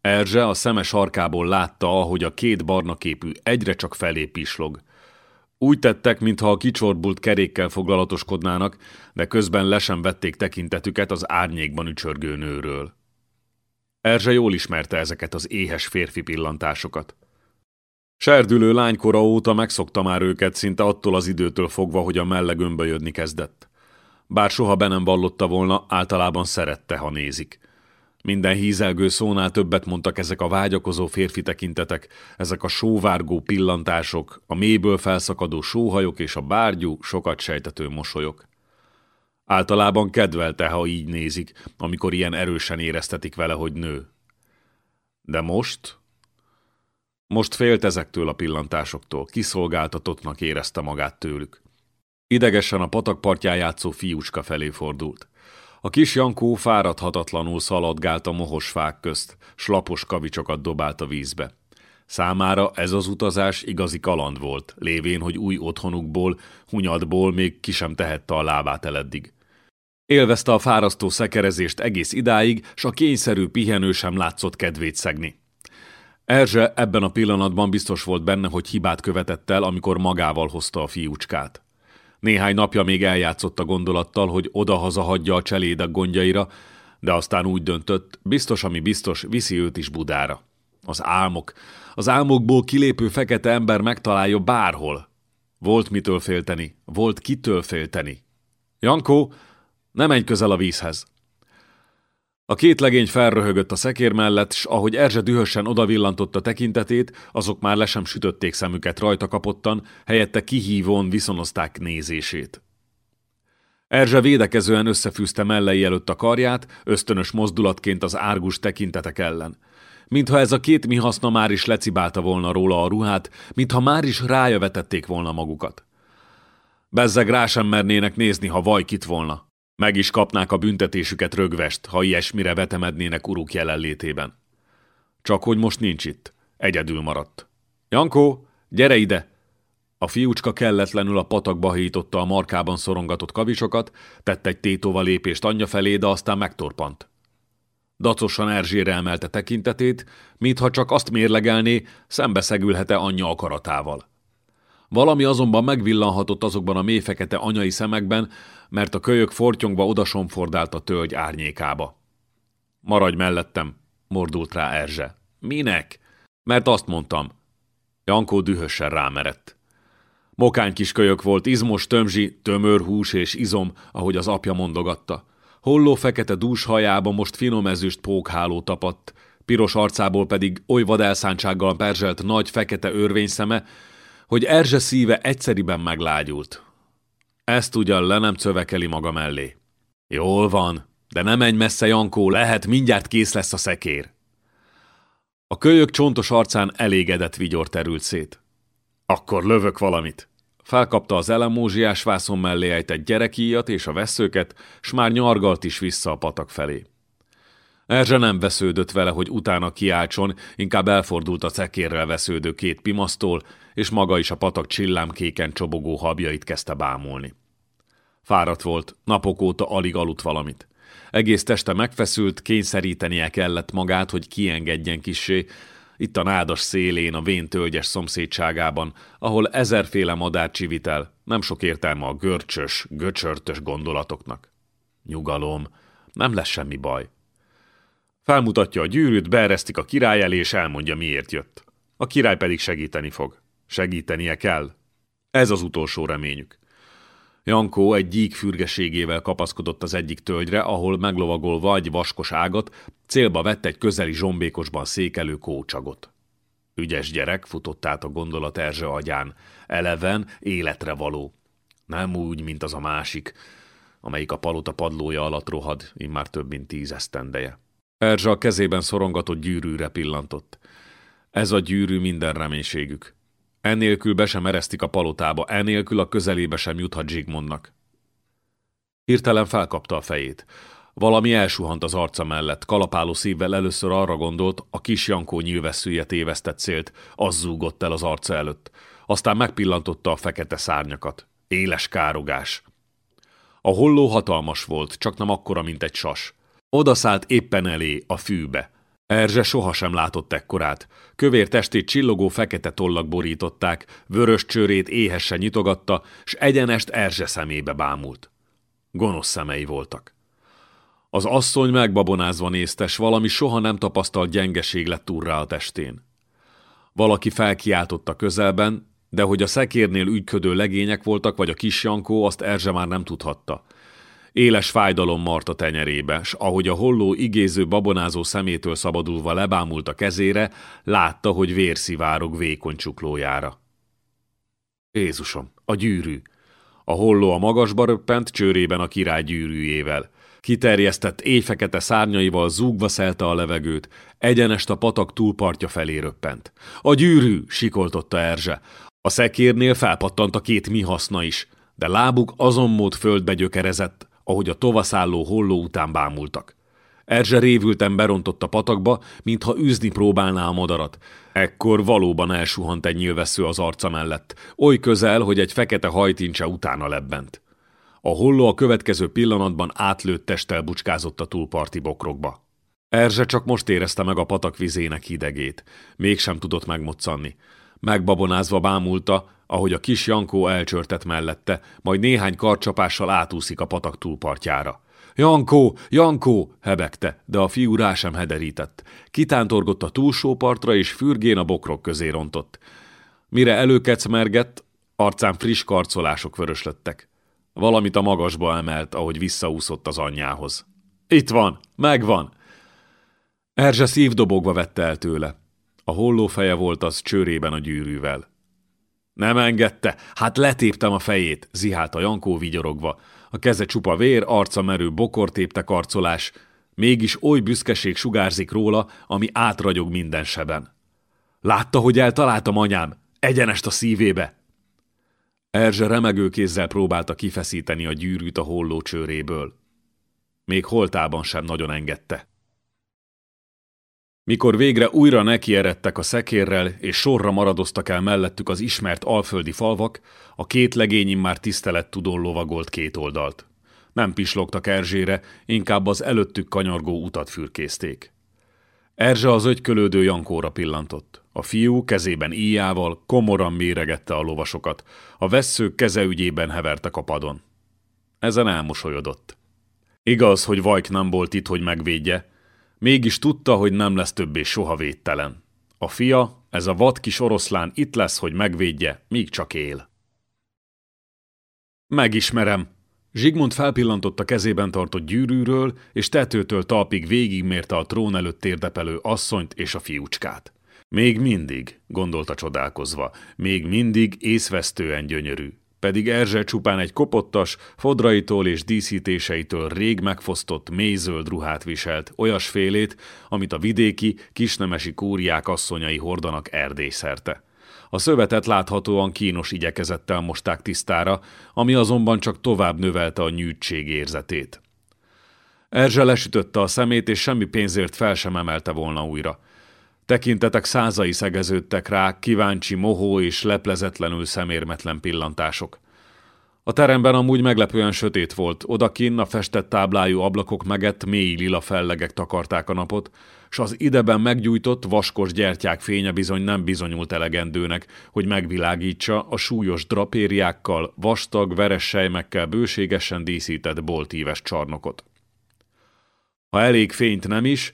Erzse a szeme sarkából látta, ahogy a két barna képű egyre csak felé pislog. Úgy tettek, mintha a kicsorbult kerékkel foglalatoskodnának, de közben le sem vették tekintetüket az árnyékban ücsörgő nőről. Erzse jól ismerte ezeket az éhes férfi pillantásokat. Serdülő lánykora óta megszokta már őket szinte attól az időtől fogva, hogy a melle gömbölyödni kezdett. Bár soha be nem vallotta volna, általában szerette, ha nézik. Minden hízelgő szónál többet mondtak ezek a vágyakozó férfi tekintetek, ezek a sóvárgó pillantások, a mélyből felszakadó sóhajok és a bárgyú, sokat sejtető mosolyok. Általában kedvelte, ha így nézik, amikor ilyen erősen éreztetik vele, hogy nő. De most? Most félt ezektől a pillantásoktól, kiszolgáltatottnak érezte magát tőlük. Idegesen a patakpartján játszó fiúcska felé fordult. A kis Jankó fáradhatatlanul szaladgált a mohos fák közt, s lapos kavicsokat dobált a vízbe. Számára ez az utazás igazi kaland volt, lévén, hogy új otthonukból, hunyadból még ki sem tehette a lábát el eddig. Élvezte a fárasztó szekerezést egész idáig, s a kényszerű pihenő sem látszott kedvét szegni. Erzse ebben a pillanatban biztos volt benne, hogy hibát követett el, amikor magával hozta a fiúcskát. Néhány napja még eljátszott a gondolattal, hogy odahaza hagyja a cselédek gondjaira, de aztán úgy döntött, biztos, ami biztos, viszi őt is Budára. Az álmok. Az álmokból kilépő fekete ember megtalálja bárhol. Volt mitől félteni, volt kitől félteni. Jankó, ne menj közel a vízhez. A két legény felröhögött a szekér mellett, s ahogy Erzse dühösen odavillantotta tekintetét, azok már le sem sütötték szemüket rajta kapottan, helyette kihívón viszonozták nézését. Erzse védekezően összefűzte mellei előtt a karját, ösztönös mozdulatként az árgus tekintetek ellen. Mintha ez a két mi haszna már is lecibálta volna róla a ruhát, mintha már is rája vetették volna magukat. Bezzeg rá sem mernének nézni, ha vajkit volna. Meg is kapnák a büntetésüket rögvest, ha ilyesmire vetemednének uruk jelenlétében. Csak hogy most nincs itt. Egyedül maradt. Jankó, gyere ide! A fiúcska kelletlenül a patakba hította a markában szorongatott kavisokat, tett egy tétova lépést anyja felé, de aztán megtorpant. Dacosan Erzsére emelte tekintetét, mintha csak azt mérlegelné, szembeszegülhet-e anyja akaratával. Valami azonban megvillanhatott azokban a mélyfekete anyai szemekben, mert a kölyök fortyongva odasomfordált a tölgy árnyékába. Maradj mellettem, mordult rá Erzse. Minek? Mert azt mondtam. Jankó dühösen rámerett. Mokány kis kölyök volt, izmos tömzsi, tömör hús és izom, ahogy az apja mondogatta. Holló fekete dús hajába most finom ezüst pókháló tapadt, piros arcából pedig oly vadelszántsággal perzselt nagy fekete örvényszeme, hogy Erzse szíve egyszeriben meglágyult. Ezt ugyan le nem cövekeli maga mellé. Jól van, de nem menj messze, Jankó, lehet, mindjárt kész lesz a szekér. A kölyök csontos arcán elégedett vigyor terült szét. Akkor lövök valamit. Felkapta az elemózsiás vászon mellé ejtett gyerekíjat és a veszőket, s már nyargalt is vissza a patak felé. Erzse nem vesződött vele, hogy utána kiáltson, inkább elfordult a cekérrel vesződő két pimasztól, és maga is a patak csillámkéken csobogó habjait kezdte bámulni. Fáradt volt, napok óta alig aludt valamit. Egész teste megfeszült, kényszerítenie kellett magát, hogy kiengedjen kissé, itt a nádas szélén, a vén tölgyes szomszédságában, ahol ezerféle madár csivitel, nem sok értelme a görcsös, göcsörtös gondolatoknak. Nyugalom, nem lesz semmi baj. Felmutatja a gyűrűt, beeresztik a király elé, és elmondja, miért jött. A király pedig segíteni fog. Segítenie kell. Ez az utolsó reményük. Jankó egy gyík fürgeségével kapaszkodott az egyik tölgyre, ahol meglovagolva egy vaskos ágat, célba vett egy közeli zsombékosban székelő kócsagot. Ügyes gyerek futott át a gondolat Erzse agyán. Eleven, életre való. Nem úgy, mint az a másik, amelyik a palota padlója alatt rohad, immár több mint tíz esztendeje. Erzsa a kezében szorongatott gyűrűre pillantott. Ez a gyűrű minden reménységük. Ennélkül be sem eresztik a palotába, ennélkül a közelébe sem juthat Zsigmondnak. Hirtelen felkapta a fejét. Valami elsuhant az arca mellett, kalapáló szívvel először arra gondolt, a kis Jankó nyilvesszője tévesztett célt, az zúgott el az arca előtt. Aztán megpillantotta a fekete szárnyakat. Éles károgás. A holló hatalmas volt, csak nem akkora, mint egy sas. Odaszállt éppen elé, a fűbe. Erzse sohasem látott ekkorát. Kövér testét csillogó fekete tollak borították, vörös csőrét éhesen nyitogatta, s egyenest Erzse szemébe bámult. Gonosz szemei voltak. Az asszony megbabonázva néztes, valami soha nem tapasztalt gyengeség lett úrrá a testén. Valaki felkiáltotta közelben, de hogy a szekérnél ügyködő legények voltak, vagy a kis Jankó, azt Erzse már nem tudhatta. Éles fájdalom mart a tenyerébe, s ahogy a holló igéző babonázó szemétől szabadulva lebámult a kezére, látta, hogy vérszivárog vékony csuklójára. Jézusom, a gyűrű! A holló a magasba röppent, csőrében a király gyűrűjével. Kiterjesztett éjfekete szárnyaival zúgva szelte a levegőt, egyenest a patak túlpartja felé röppent. A gyűrű, sikoltotta Erzse. A szekérnél felpattant a két mi haszna is, de lábuk azon mód földbe gyökerezett, ahogy a tovaszálló holló után bámultak. Erzse révülten berontott a patakba, mintha űzni próbálná a madarat. Ekkor valóban elsuhant egy nyilvessző az arca mellett, oly közel, hogy egy fekete hajtincse utána lebbent. A holló a következő pillanatban átlőtt testtel bucskázott a túlparti bokrokba. Erzse csak most érezte meg a patak vizének hidegét. Mégsem tudott megmoccanni. Megbabonázva bámulta, ahogy a kis Jankó elcsörtett mellette, majd néhány karcsapással átúszik a patak túlpartjára. Jankó, Jankó, hebegte, de a fiú rá sem hederített. Kitántorgott a túlsó partra, és fürgén a bokrok közé rontott. Mire előkecmergett, arcán friss karcolások vöröslöttek. Valamit a magasba emelt, ahogy visszaúszott az anyjához. Itt van, megvan! Erzse szívdobogva vette el tőle. A holló feje volt az csőrében a gyűrűvel. Nem engedte, hát letéptem a fejét, zihálta Jankó vigyorogva. A keze csupa vér, arca merő bokortépte karcolás, mégis oly büszkeség sugárzik róla, ami átragyog minden seben. Látta, hogy eltaláltam anyám, egyenest a szívébe. Erzse remegő kézzel próbálta kifeszíteni a gyűrűt a holló csőréből. Még holtában sem nagyon engedte. Mikor végre újra nekieredtek a szekérrel, és sorra maradoztak el mellettük az ismert alföldi falvak, a két legény már tisztelettudón lovagolt két oldalt. Nem pislogtak Erzsére, inkább az előttük kanyargó utat fürkészték. Erzse az ögykölődő Jankóra pillantott. A fiú kezében íjával komoran méregette a lovasokat, a vesszők keze ügyében hevertek a padon. Ezen elmosolyodott. Igaz, hogy Vajk nem volt itt, hogy megvédje, Mégis tudta, hogy nem lesz többé soha védtelen. A fia, ez a vad kis oroszlán itt lesz, hogy megvédje, míg csak él. Megismerem. Zsigmond felpillantott a kezében tartott gyűrűről, és tetőtől talpig végigmérte a trón előtt térdepelő asszonyt és a fiúcskát. Még mindig, gondolta csodálkozva, még mindig észvesztően gyönyörű pedig Erzse csupán egy kopottas, fodraitól és díszítéseitől rég megfosztott, mélyzöld ruhát viselt, olyasfélét, amit a vidéki, kisnemesi kúriák asszonyai hordanak erdészerte. A szövetet láthatóan kínos igyekezettel mosták tisztára, ami azonban csak tovább növelte a nyűtség érzetét. Erzse lesütötte a szemét, és semmi pénzért fel sem emelte volna újra. Tekintetek százai szegeződtek rá, kíváncsi, mohó és leplezetlenül szemérmetlen pillantások. A teremben amúgy meglepően sötét volt, odakin a festett táblájú ablakok megett mély lila fellegek takarták a napot, s az ideben meggyújtott, vaskos gyertyák fénye bizony nem bizonyult elegendőnek, hogy megvilágítsa a súlyos drapériákkal, vastag, veres sejmekkel bőségesen díszített boltíves csarnokot. Ha elég fényt nem is,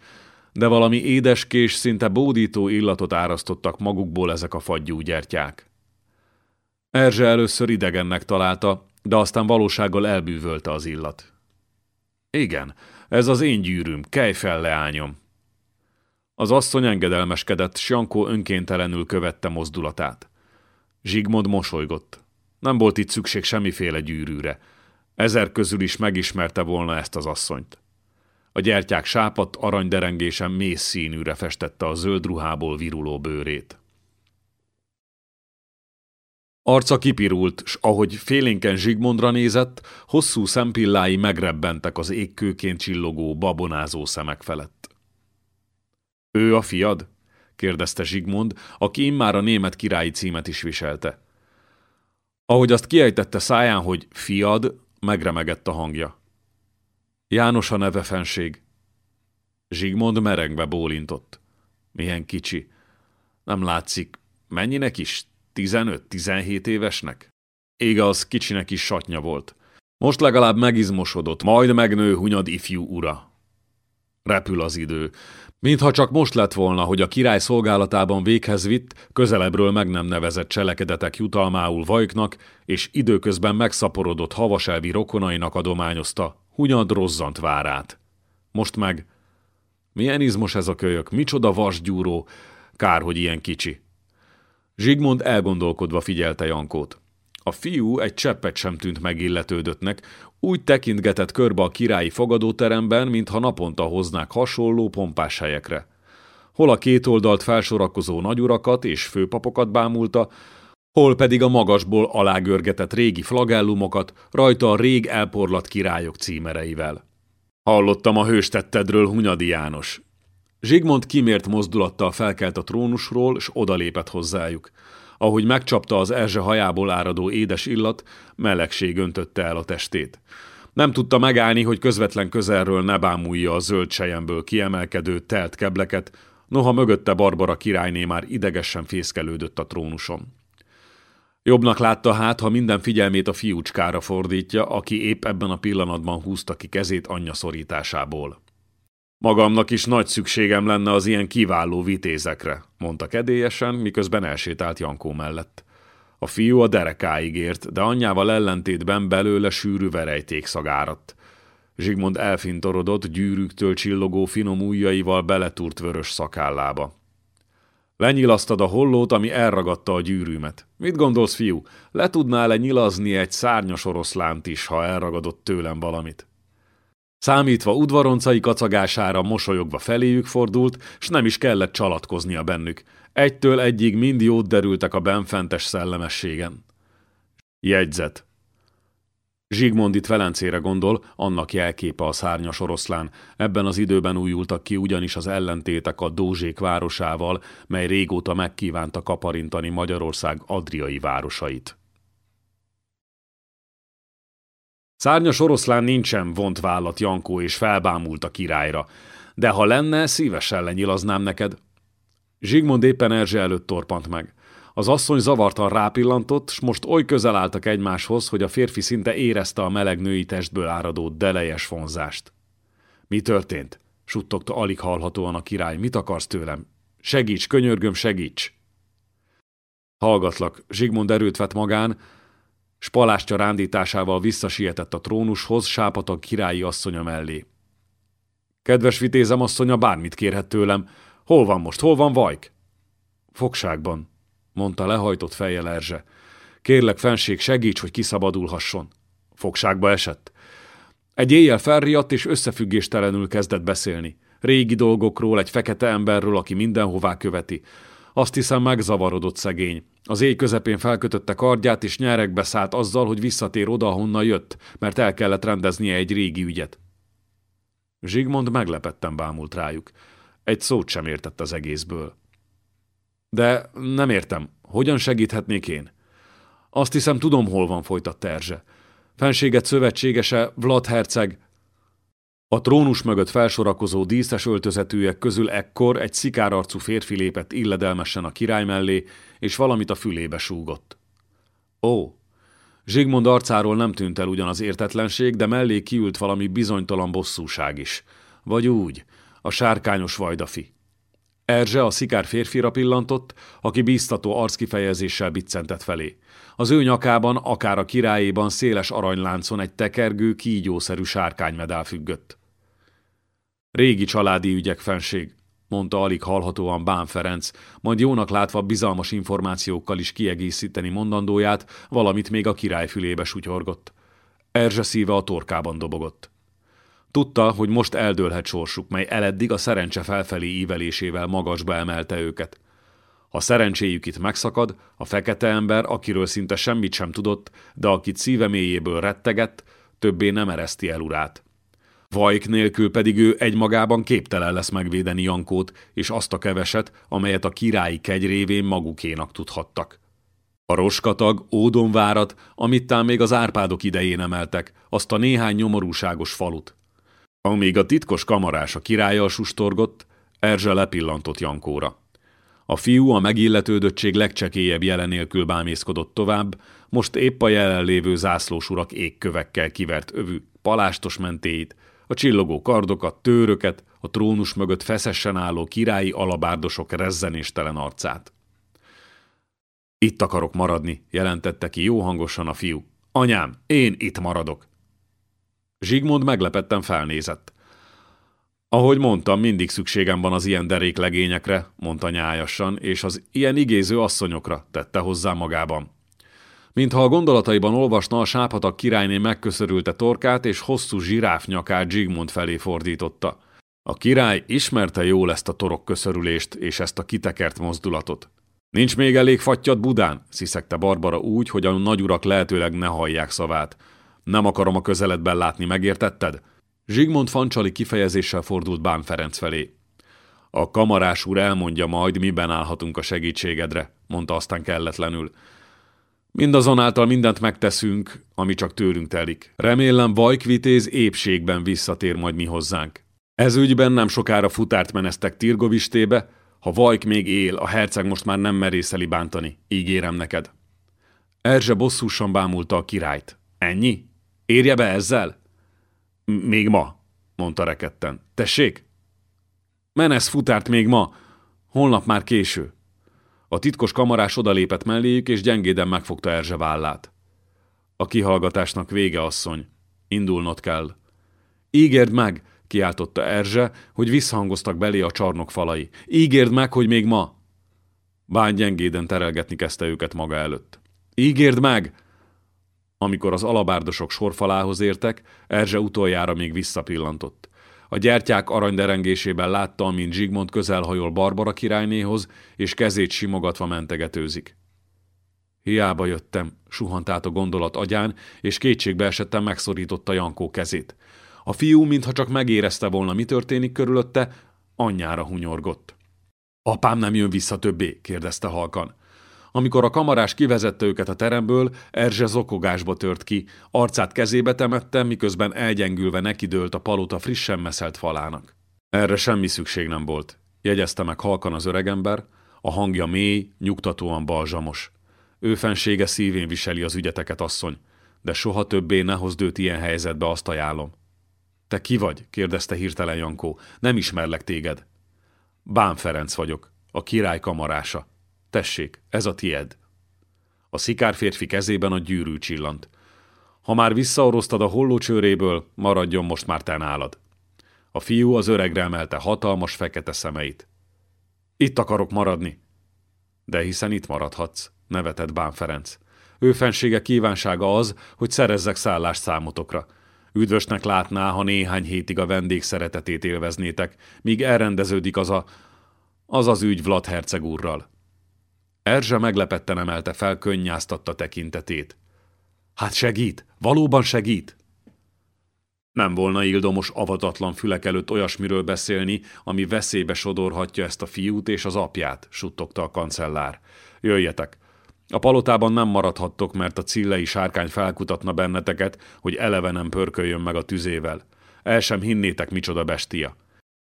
de valami édeskés, szinte bódító illatot árasztottak magukból ezek a fagyú gyertyák. Erzse először idegennek találta, de aztán valósággal elbűvölte az illat. Igen, ez az én gyűrűm, kelj fel, leányom! Az asszony engedelmeskedett, Sjankó önkéntelenül követte mozdulatát. Zsigmond mosolygott. Nem volt itt szükség semmiféle gyűrűre. Ezer közül is megismerte volna ezt az asszonyt. A gyertyák sápadt aranyderengésen mész színűre festette a zöld ruhából viruló bőrét. Arca kipirult, s ahogy félénken Zsigmondra nézett, hosszú szempillái megrebbentek az égkőként csillogó, babonázó szemek felett. Ő a fiad? kérdezte Zsigmond, aki immár a német királyi címet is viselte. Ahogy azt kiejtette száján, hogy fiad, megremegett a hangja. János a neve fenség. Zsigmond merengve bólintott. Milyen kicsi. Nem látszik. Mennyinek is? 15-17 évesnek? Igaz, kicsinek is satnya volt. Most legalább megizmosodott, majd megnő hunyad ifjú ura. Repül az idő. Mintha csak most lett volna, hogy a király szolgálatában véghez vitt, közelebbről meg nem nevezett cselekedetek jutalmául Vajknak, és időközben megszaporodott havaselvi rokonainak adományozta Hunyad rozzant várát. Most meg... Milyen izmos ez a kölyök, micsoda vasgyúró, kár, hogy ilyen kicsi. Zsigmond elgondolkodva figyelte Jankót. A fiú egy cseppet sem tűnt megilletődöttnek, úgy tekintgetett körbe a királyi fogadóteremben, mintha naponta hoznák hasonló pompás helyekre. Hol a két oldalt felsorakozó nagyurakat és főpapokat bámulta, hol pedig a magasból alágörgetett régi flagellumokat, rajta a rég elporlat királyok címereivel. Hallottam a hőstettedről, Hunyadi János. Zsigmond kimért mozdulattal felkelt a trónusról, s odalépett hozzájuk. Ahogy megcsapta az erzse hajából áradó édes illat, melegség öntötte el a testét. Nem tudta megállni, hogy közvetlen közelről ne bámulja a zöld sejemből kiemelkedő telt kebleket, noha mögötte Barbara királyné már idegesen fészkelődött a trónuson. Jobbnak látta hát, ha minden figyelmét a fiúcskára fordítja, aki épp ebben a pillanatban húzta ki kezét anyja szorításából. Magamnak is nagy szükségem lenne az ilyen kiváló vitézekre, mondta kedélyesen, miközben elsétált Jankó mellett. A fiú a derekáig ért, de anyjával ellentétben belőle sűrű verejték szagáradt. Zsigmond elfintorodott, gyűrűktől csillogó finom ujjaival beletúrt vörös szakállába. Lenyilasztad a hollót, ami elragadta a gyűrűmet. Mit gondolsz, fiú? Le tudnál-e nyilazni egy szárnyas oroszlánt is, ha elragadott tőlem valamit? Számítva udvaroncai kacagására mosolyogva feléjük fordult, s nem is kellett csalatkoznia bennük. Egytől egyig mind jót derültek a benfentes szellemességen. Jegyzet. Zsigmond itt Velencére gondol, annak jelképe a szárnyas oroszlán. Ebben az időben újultak ki ugyanis az ellentétek a Dózsék városával, mely régóta megkívánta kaparintani Magyarország adriai városait. Szárnyas oroszlán nincsen, vont vállat Jankó és felbámult a királyra. De ha lenne, szívesen lenyilaznám neked. Zsigmond éppen Erzse előtt torpant meg. Az asszony zavartan rápillantott, s most oly közel álltak egymáshoz, hogy a férfi szinte érezte a meleg női testből áradó delejes vonzást. Mi történt? suttogta alig hallhatóan a király. Mit akarsz tőlem? Segíts, könyörgöm, segíts! Hallgatlak, Zsigmond erőt vett magán, s palástja rándításával visszasietett a trónushoz, sápatag királyi asszonya mellé. Kedves vitézem asszonya, bármit kérhet tőlem. Hol van most, hol van Vajk? Fogságban, mondta lehajtott fejjel Erzse. Kérlek, fenség, segíts, hogy kiszabadulhasson. Fogságba esett. Egy éjjel felriadt és összefüggéstelenül kezdett beszélni. Régi dolgokról, egy fekete emberről, aki mindenhová követi. Azt hiszem megzavarodott szegény. Az éj közepén felkötötte kardját, és nyerekbe szállt azzal, hogy visszatér oda, honnan jött, mert el kellett rendeznie egy régi ügyet. Zsigmond meglepetten bámult rájuk. Egy szót sem értett az egészből. De nem értem, hogyan segíthetnék én? Azt hiszem, tudom, hol van, folytatta Erzse. Fenséget szövetségese, Vlad herceg, a trónus mögött felsorakozó díszes öltözetűek közül ekkor egy szikárarcú férfi lépett illedelmesen a király mellé, és valamit a fülébe súgott. Ó! Zsigmond arcáról nem tűnt el ugyan az értetlenség, de mellé kiült valami bizonytalan bosszúság is. Vagy úgy, a sárkányos vajdafi. Erzse a szikár férfira pillantott, aki bíztató arckifejezéssel biccentett felé. Az ő nyakában, akár a királyéban széles aranyláncon egy tekergő, kígyószerű sárkánymedál függött. Régi családi ügyek fenség, mondta alig hallhatóan Bán Ferenc, majd jónak látva bizalmas információkkal is kiegészíteni mondandóját, valamit még a király fülébe sutyorgott. Erzse szíve a torkában dobogott. Tudta, hogy most eldőlhet sorsuk, mely eleddig a szerencse felfelé ívelésével magasba emelte őket. Ha szerencséjük itt megszakad, a fekete ember, akiről szinte semmit sem tudott, de akit szíve mélyéből rettegett, többé nem ereszti el urát. Vajk nélkül pedig ő egymagában képtelen lesz megvédeni Jankót, és azt a keveset, amelyet a királyi kegy révén magukénak tudhattak. A roskatag, ódonvárat, amit tám még az árpádok idején emeltek, azt a néhány nyomorúságos falut. Amíg a titkos kamarás a királlyal sustorgott, Erzse lepillantott Jankóra. A fiú a megilletődöttség legcsekélyebb jelenélkül bámészkodott tovább, most épp a jelenlévő zászlósurak égkövekkel kivert övű, palástos mentéit, a csillogó kardokat, tőröket, a trónus mögött feszesen álló királyi alabárdosok rezzenéstelen arcát. Itt akarok maradni, jelentette ki jó hangosan a fiú. Anyám, én itt maradok. Zsigmond meglepetten felnézett. Ahogy mondtam, mindig szükségem van az ilyen deréklegényekre, mondta nyájasan, és az ilyen igéző asszonyokra, tette hozzá magában. Mintha a gondolataiban olvasna, a sápatak királyné megköszörülte torkát, és hosszú zsiráf nyakát Zsigmond felé fordította. A király ismerte jól ezt a torok köszörülést és ezt a kitekert mozdulatot. Nincs még elég fattyad Budán? sziszegte Barbara úgy, hogy a nagyurak lehetőleg ne hallják szavát. Nem akarom a közeledben látni, megértetted? Zsigmond fancsali kifejezéssel fordult Bán Ferenc felé. A kamarás úr elmondja majd, miben állhatunk a segítségedre, mondta aztán kelletlenül. Mindazonáltal mindent megteszünk, ami csak tőlünk telik. Remélem Vajkvitéz épségben visszatér majd mi hozzánk. Ez ügyben nem sokára futárt meneztek Tirgovistébe, ha Vajk még él, a herceg most már nem merészeli bántani, ígérem neked. Erzse bosszúsan bámulta a királyt. Ennyi? Érje be ezzel? Még ma, mondta reketten. Tessék? Menesz futárt még ma, holnap már késő. A titkos kamarás odalépett melléjük, és gyengéden megfogta Erzse vállát. A kihallgatásnak vége, asszony. Indulnod kell. Ígérd meg, kiáltotta Erzse, hogy visszhangoztak belé a csarnok falai. Ígérd meg, hogy még ma! Bán gyengéden terelgetni kezdte őket maga előtt. Ígérd meg! Amikor az alabárdosok sorfalához értek, Erzse utoljára még visszapillantott. A gyertyák aranyderengésében látta, amint Zsigmond közelhajol Barbara királynéhoz, és kezét simogatva mentegetőzik. Hiába jöttem, suhant át a gondolat agyán, és kétségbe esettem megszorította Jankó kezét. A fiú, mintha csak megérezte volna, mi történik körülötte, anyjára hunyorgott. Apám nem jön vissza többé? kérdezte halkan. Amikor a kamarás kivezette őket a teremből, Erzse zokogásba tört ki, arcát kezébe temette, miközben elgyengülve nekidőlt a palota frissen meszelt falának. Erre semmi szükség nem volt, jegyezte meg halkan az öregember, a hangja mély, nyugtatóan balzsamos. Ő fensége szívén viseli az ügyeteket, asszony, de soha többé ne hozd őt ilyen helyzetbe, azt ajánlom. Te ki vagy? kérdezte hirtelen Jankó. Nem ismerlek téged. Bán Ferenc vagyok, a király kamarása. Tessék, ez a tied. A szikárférfi kezében a gyűrű csillant. Ha már visszaoroztad a hollócsőréből, maradjon most már te nálad. A fiú az öregre emelte hatalmas fekete szemeit. Itt akarok maradni. De hiszen itt maradhatsz, nevetett Bán Ferenc. Ő fensége kívánsága az, hogy szerezzek szállást számotokra. Üdvösnek látná, ha néhány hétig a vendég szeretetét élveznétek, míg elrendeződik az a... az az ügy Vlad herceg úrral. Erzse meglepetten emelte fel, könnyáztatta tekintetét. Hát segít, valóban segít? Nem volna ildomos avatatlan fülek előtt olyasmiről beszélni, ami veszélybe sodorhatja ezt a fiút és az apját, suttogta a kancellár. Jöjjetek, a palotában nem maradhattok, mert a cillei sárkány felkutatna benneteket, hogy eleve nem pörköljön meg a tüzével. El sem hinnétek, micsoda bestia.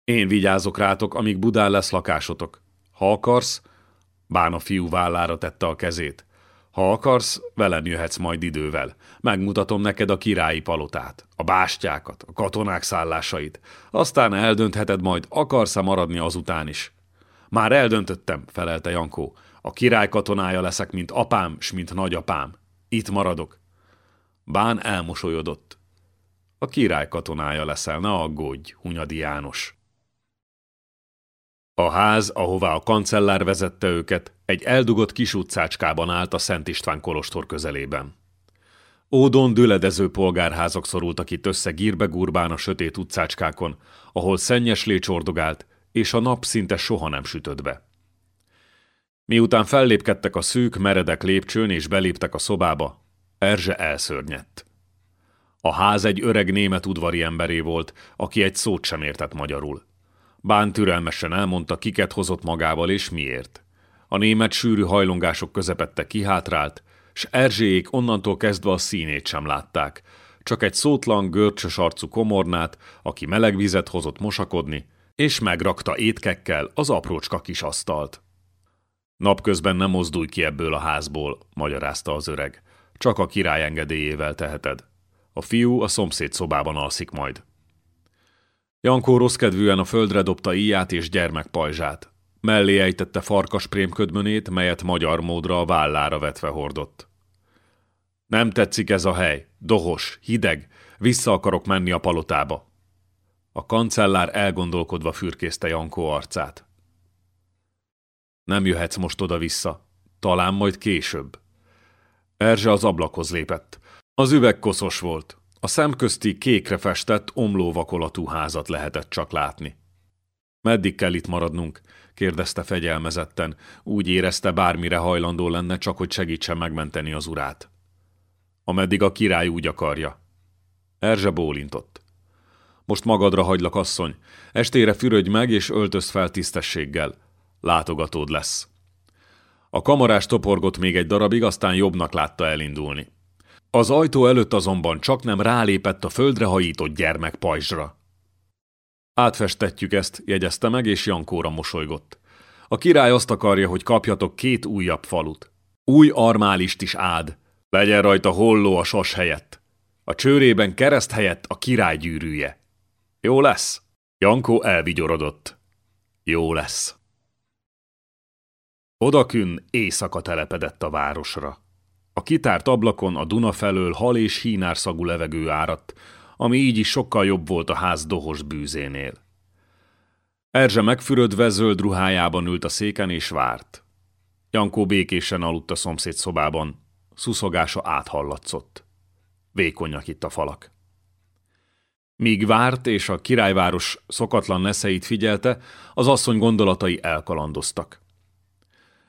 Én vigyázok rátok, amíg Budán lesz lakásotok. Ha akarsz, Bán fiú vállára tette a kezét. Ha akarsz, velem jöhetsz majd idővel. Megmutatom neked a királyi palotát, a bástyákat, a katonák szállásait. Aztán eldöntheted majd, akarsz-e maradni azután is. Már eldöntöttem, felelte Jankó. A király katonája leszek, mint apám, s mint nagyapám. Itt maradok. Bán elmosolyodott. A király katonája leszel, ne aggódj, Hunyadi János. A ház, ahová a kancellár vezette őket, egy eldugott kis utcácskában állt a Szent István kolostor közelében. Ódon düledező polgárházak szorultak itt össze gírbe-gurbán a sötét utcácskákon, ahol szennyes lé és a nap szinte soha nem sütött be. Miután fellépkedtek a szűk, meredek lépcsőn és beléptek a szobába, Erzse elszörnyett. A ház egy öreg német udvari emberé volt, aki egy szót sem értett magyarul. Bán türelmesen elmondta, kiket hozott magával és miért. A német sűrű hajlongások közepette kihátrált, s Erzséjék onnantól kezdve a színét sem látták, csak egy szótlan, görcsös arcú komornát, aki meleg vizet hozott mosakodni, és megrakta étkekkel az aprócska kis asztalt. Napközben nem mozdulj ki ebből a házból, magyarázta az öreg. Csak a király engedélyével teheted. A fiú a szomszéd szobában alszik majd. Jankó rosszkedvűen a földre dobta íját és gyermekpajzsát. Mellé ejtette farkas prémködmönét, melyet magyar módra a vállára vetve hordott. Nem tetszik ez a hely. Dohos, hideg. Vissza akarok menni a palotába. A kancellár elgondolkodva fürkészte Jankó arcát. Nem jöhetsz most oda-vissza. Talán majd később. Erzse az ablakhoz lépett. Az üveg koszos volt. A szemközti kékre festett, omlóvakolatú házat lehetett csak látni. Meddig kell itt maradnunk? kérdezte fegyelmezetten. Úgy érezte, bármire hajlandó lenne, csak hogy segítsen megmenteni az urát. Ameddig a király úgy akarja. Erzse bólintott. Most magadra hagylak, asszony. Estére fürödj meg, és öltöz fel tisztességgel. Látogatód lesz. A kamarás toporgott még egy darabig, aztán jobbnak látta elindulni. Az ajtó előtt azonban csak nem rálépett a földre hajított gyermek pajzsra. Átfestetjük ezt, jegyezte meg, és Jankóra mosolygott. A király azt akarja, hogy kapjatok két újabb falut. Új armálist is ád. Legyen rajta holló a sas helyett. A csőrében kereszt helyett a király gyűrűje. Jó lesz? Jankó elvigyorodott. Jó lesz. Odakün éjszaka telepedett a városra. A kitárt ablakon a Duna felől hal és hínár szagú levegő áradt, ami így is sokkal jobb volt a ház dohos bűzénél. Erzse megfürödve zöld ruhájában ült a széken és várt. Jankó békésen aludt a szomszéd szobában, szuszogása áthallatszott. Vékonyak itt a falak. Míg várt és a királyváros szokatlan neszeit figyelte, az asszony gondolatai elkalandoztak.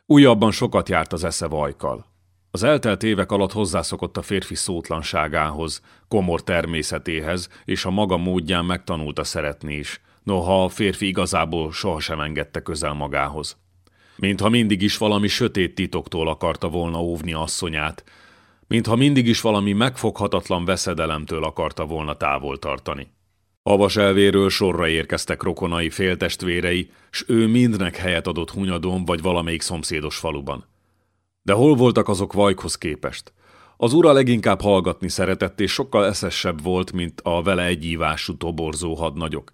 Újabban sokat járt az esze vajkal. Az eltelt évek alatt hozzászokott a férfi szótlanságához, komor természetéhez, és a maga módján megtanulta szeretni is, noha a férfi igazából sohasem engedte közel magához. Mintha mindig is valami sötét titoktól akarta volna óvni asszonyát, mintha mindig is valami megfoghatatlan veszedelemtől akarta volna távol tartani. Avas elvéről sorra érkeztek rokonai féltestvérei, s ő mindnek helyet adott Hunyadon vagy valamelyik szomszédos faluban. De hol voltak azok Vajkhoz képest? Az ura leginkább hallgatni szeretett, és sokkal eszesebb volt, mint a vele egyívású toborzó hadnagyok.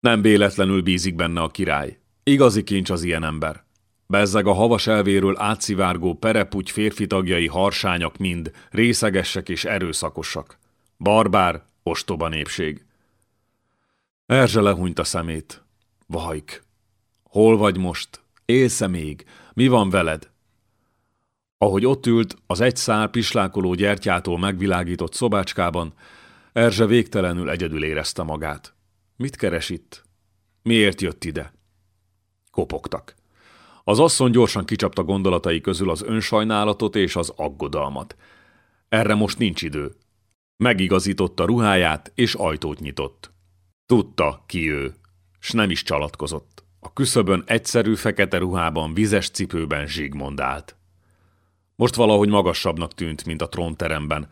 Nem véletlenül bízik benne a király. Igazi kincs az ilyen ember. Bezzeg a havas elvéről átszivárgó pereputy férfi tagjai harsányak mind, részegesek és erőszakosak. Barbár, ostoba népség. Erzse lehúnyt a szemét. Vajk, hol vagy most? Élsz még? Mi van veled? Ahogy ott ült, az egy szár pislákoló gyertyától megvilágított szobácskában, Erzse végtelenül egyedül érezte magát. Mit keres itt? Miért jött ide? Kopogtak. Az asszony gyorsan kicsapta gondolatai közül az önsajnálatot és az aggodalmat. Erre most nincs idő. Megigazította ruháját, és ajtót nyitott. Tudta, ki ő, s nem is csalatkozott. A küszöbön egyszerű fekete ruhában, vizes cipőben Zsigmond állt. Most valahogy magasabbnak tűnt, mint a trónteremben.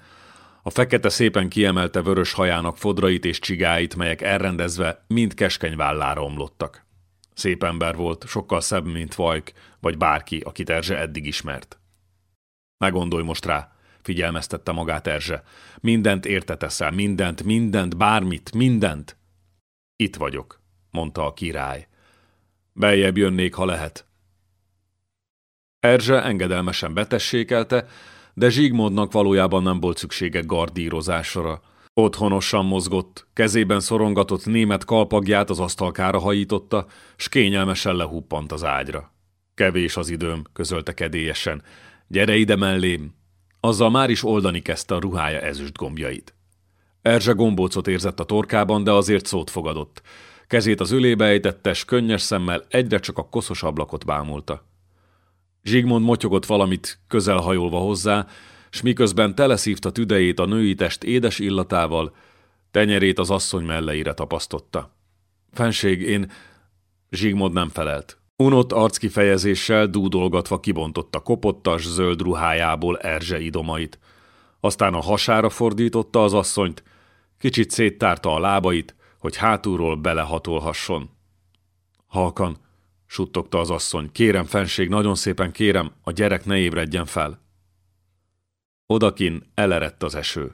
A fekete szépen kiemelte vörös hajának fodrait és csigáit, melyek elrendezve mind keskeny vállára omlottak. Szép ember volt, sokkal szebb, mint Vajk, vagy bárki, akit Erzse eddig ismert. Ne gondolj most rá, figyelmeztette magát Erzse. Mindent érteteszel, mindent, mindent, bármit, mindent. Itt vagyok, mondta a király. Beljebb jönnék, ha lehet. Erzse engedelmesen betessékelte, de Zsigmondnak valójában nem volt szüksége gardírozásra. Otthonosan mozgott, kezében szorongatott német kalpagját az asztalkára hajította, s kényelmesen lehuppant az ágyra. Kevés az időm, közölte kedélyesen. Gyere ide mellém! Azzal már is oldani kezdte a ruhája ezüst gombjait. Erzse gombócot érzett a torkában, de azért szót fogadott. Kezét az ölébe ejtette, s könnyes szemmel egyre csak a koszos ablakot bámulta. Zsigmond motyogott valamit közelhajolva hozzá, s miközben teleszívta tüdejét a női test édes illatával, tenyerét az asszony melleire tapasztotta. Fenség, én... Zsigmond nem felelt. Unott arckifejezéssel dúdolgatva kibontotta kopottas zöld ruhájából Erzse idomait. Aztán a hasára fordította az asszonyt, kicsit széttárta a lábait, hogy hátulról belehatolhasson. Halkan, suttogta az asszony, kérem, fenség, nagyon szépen kérem, a gyerek ne ébredjen fel. Odakin elerett az eső.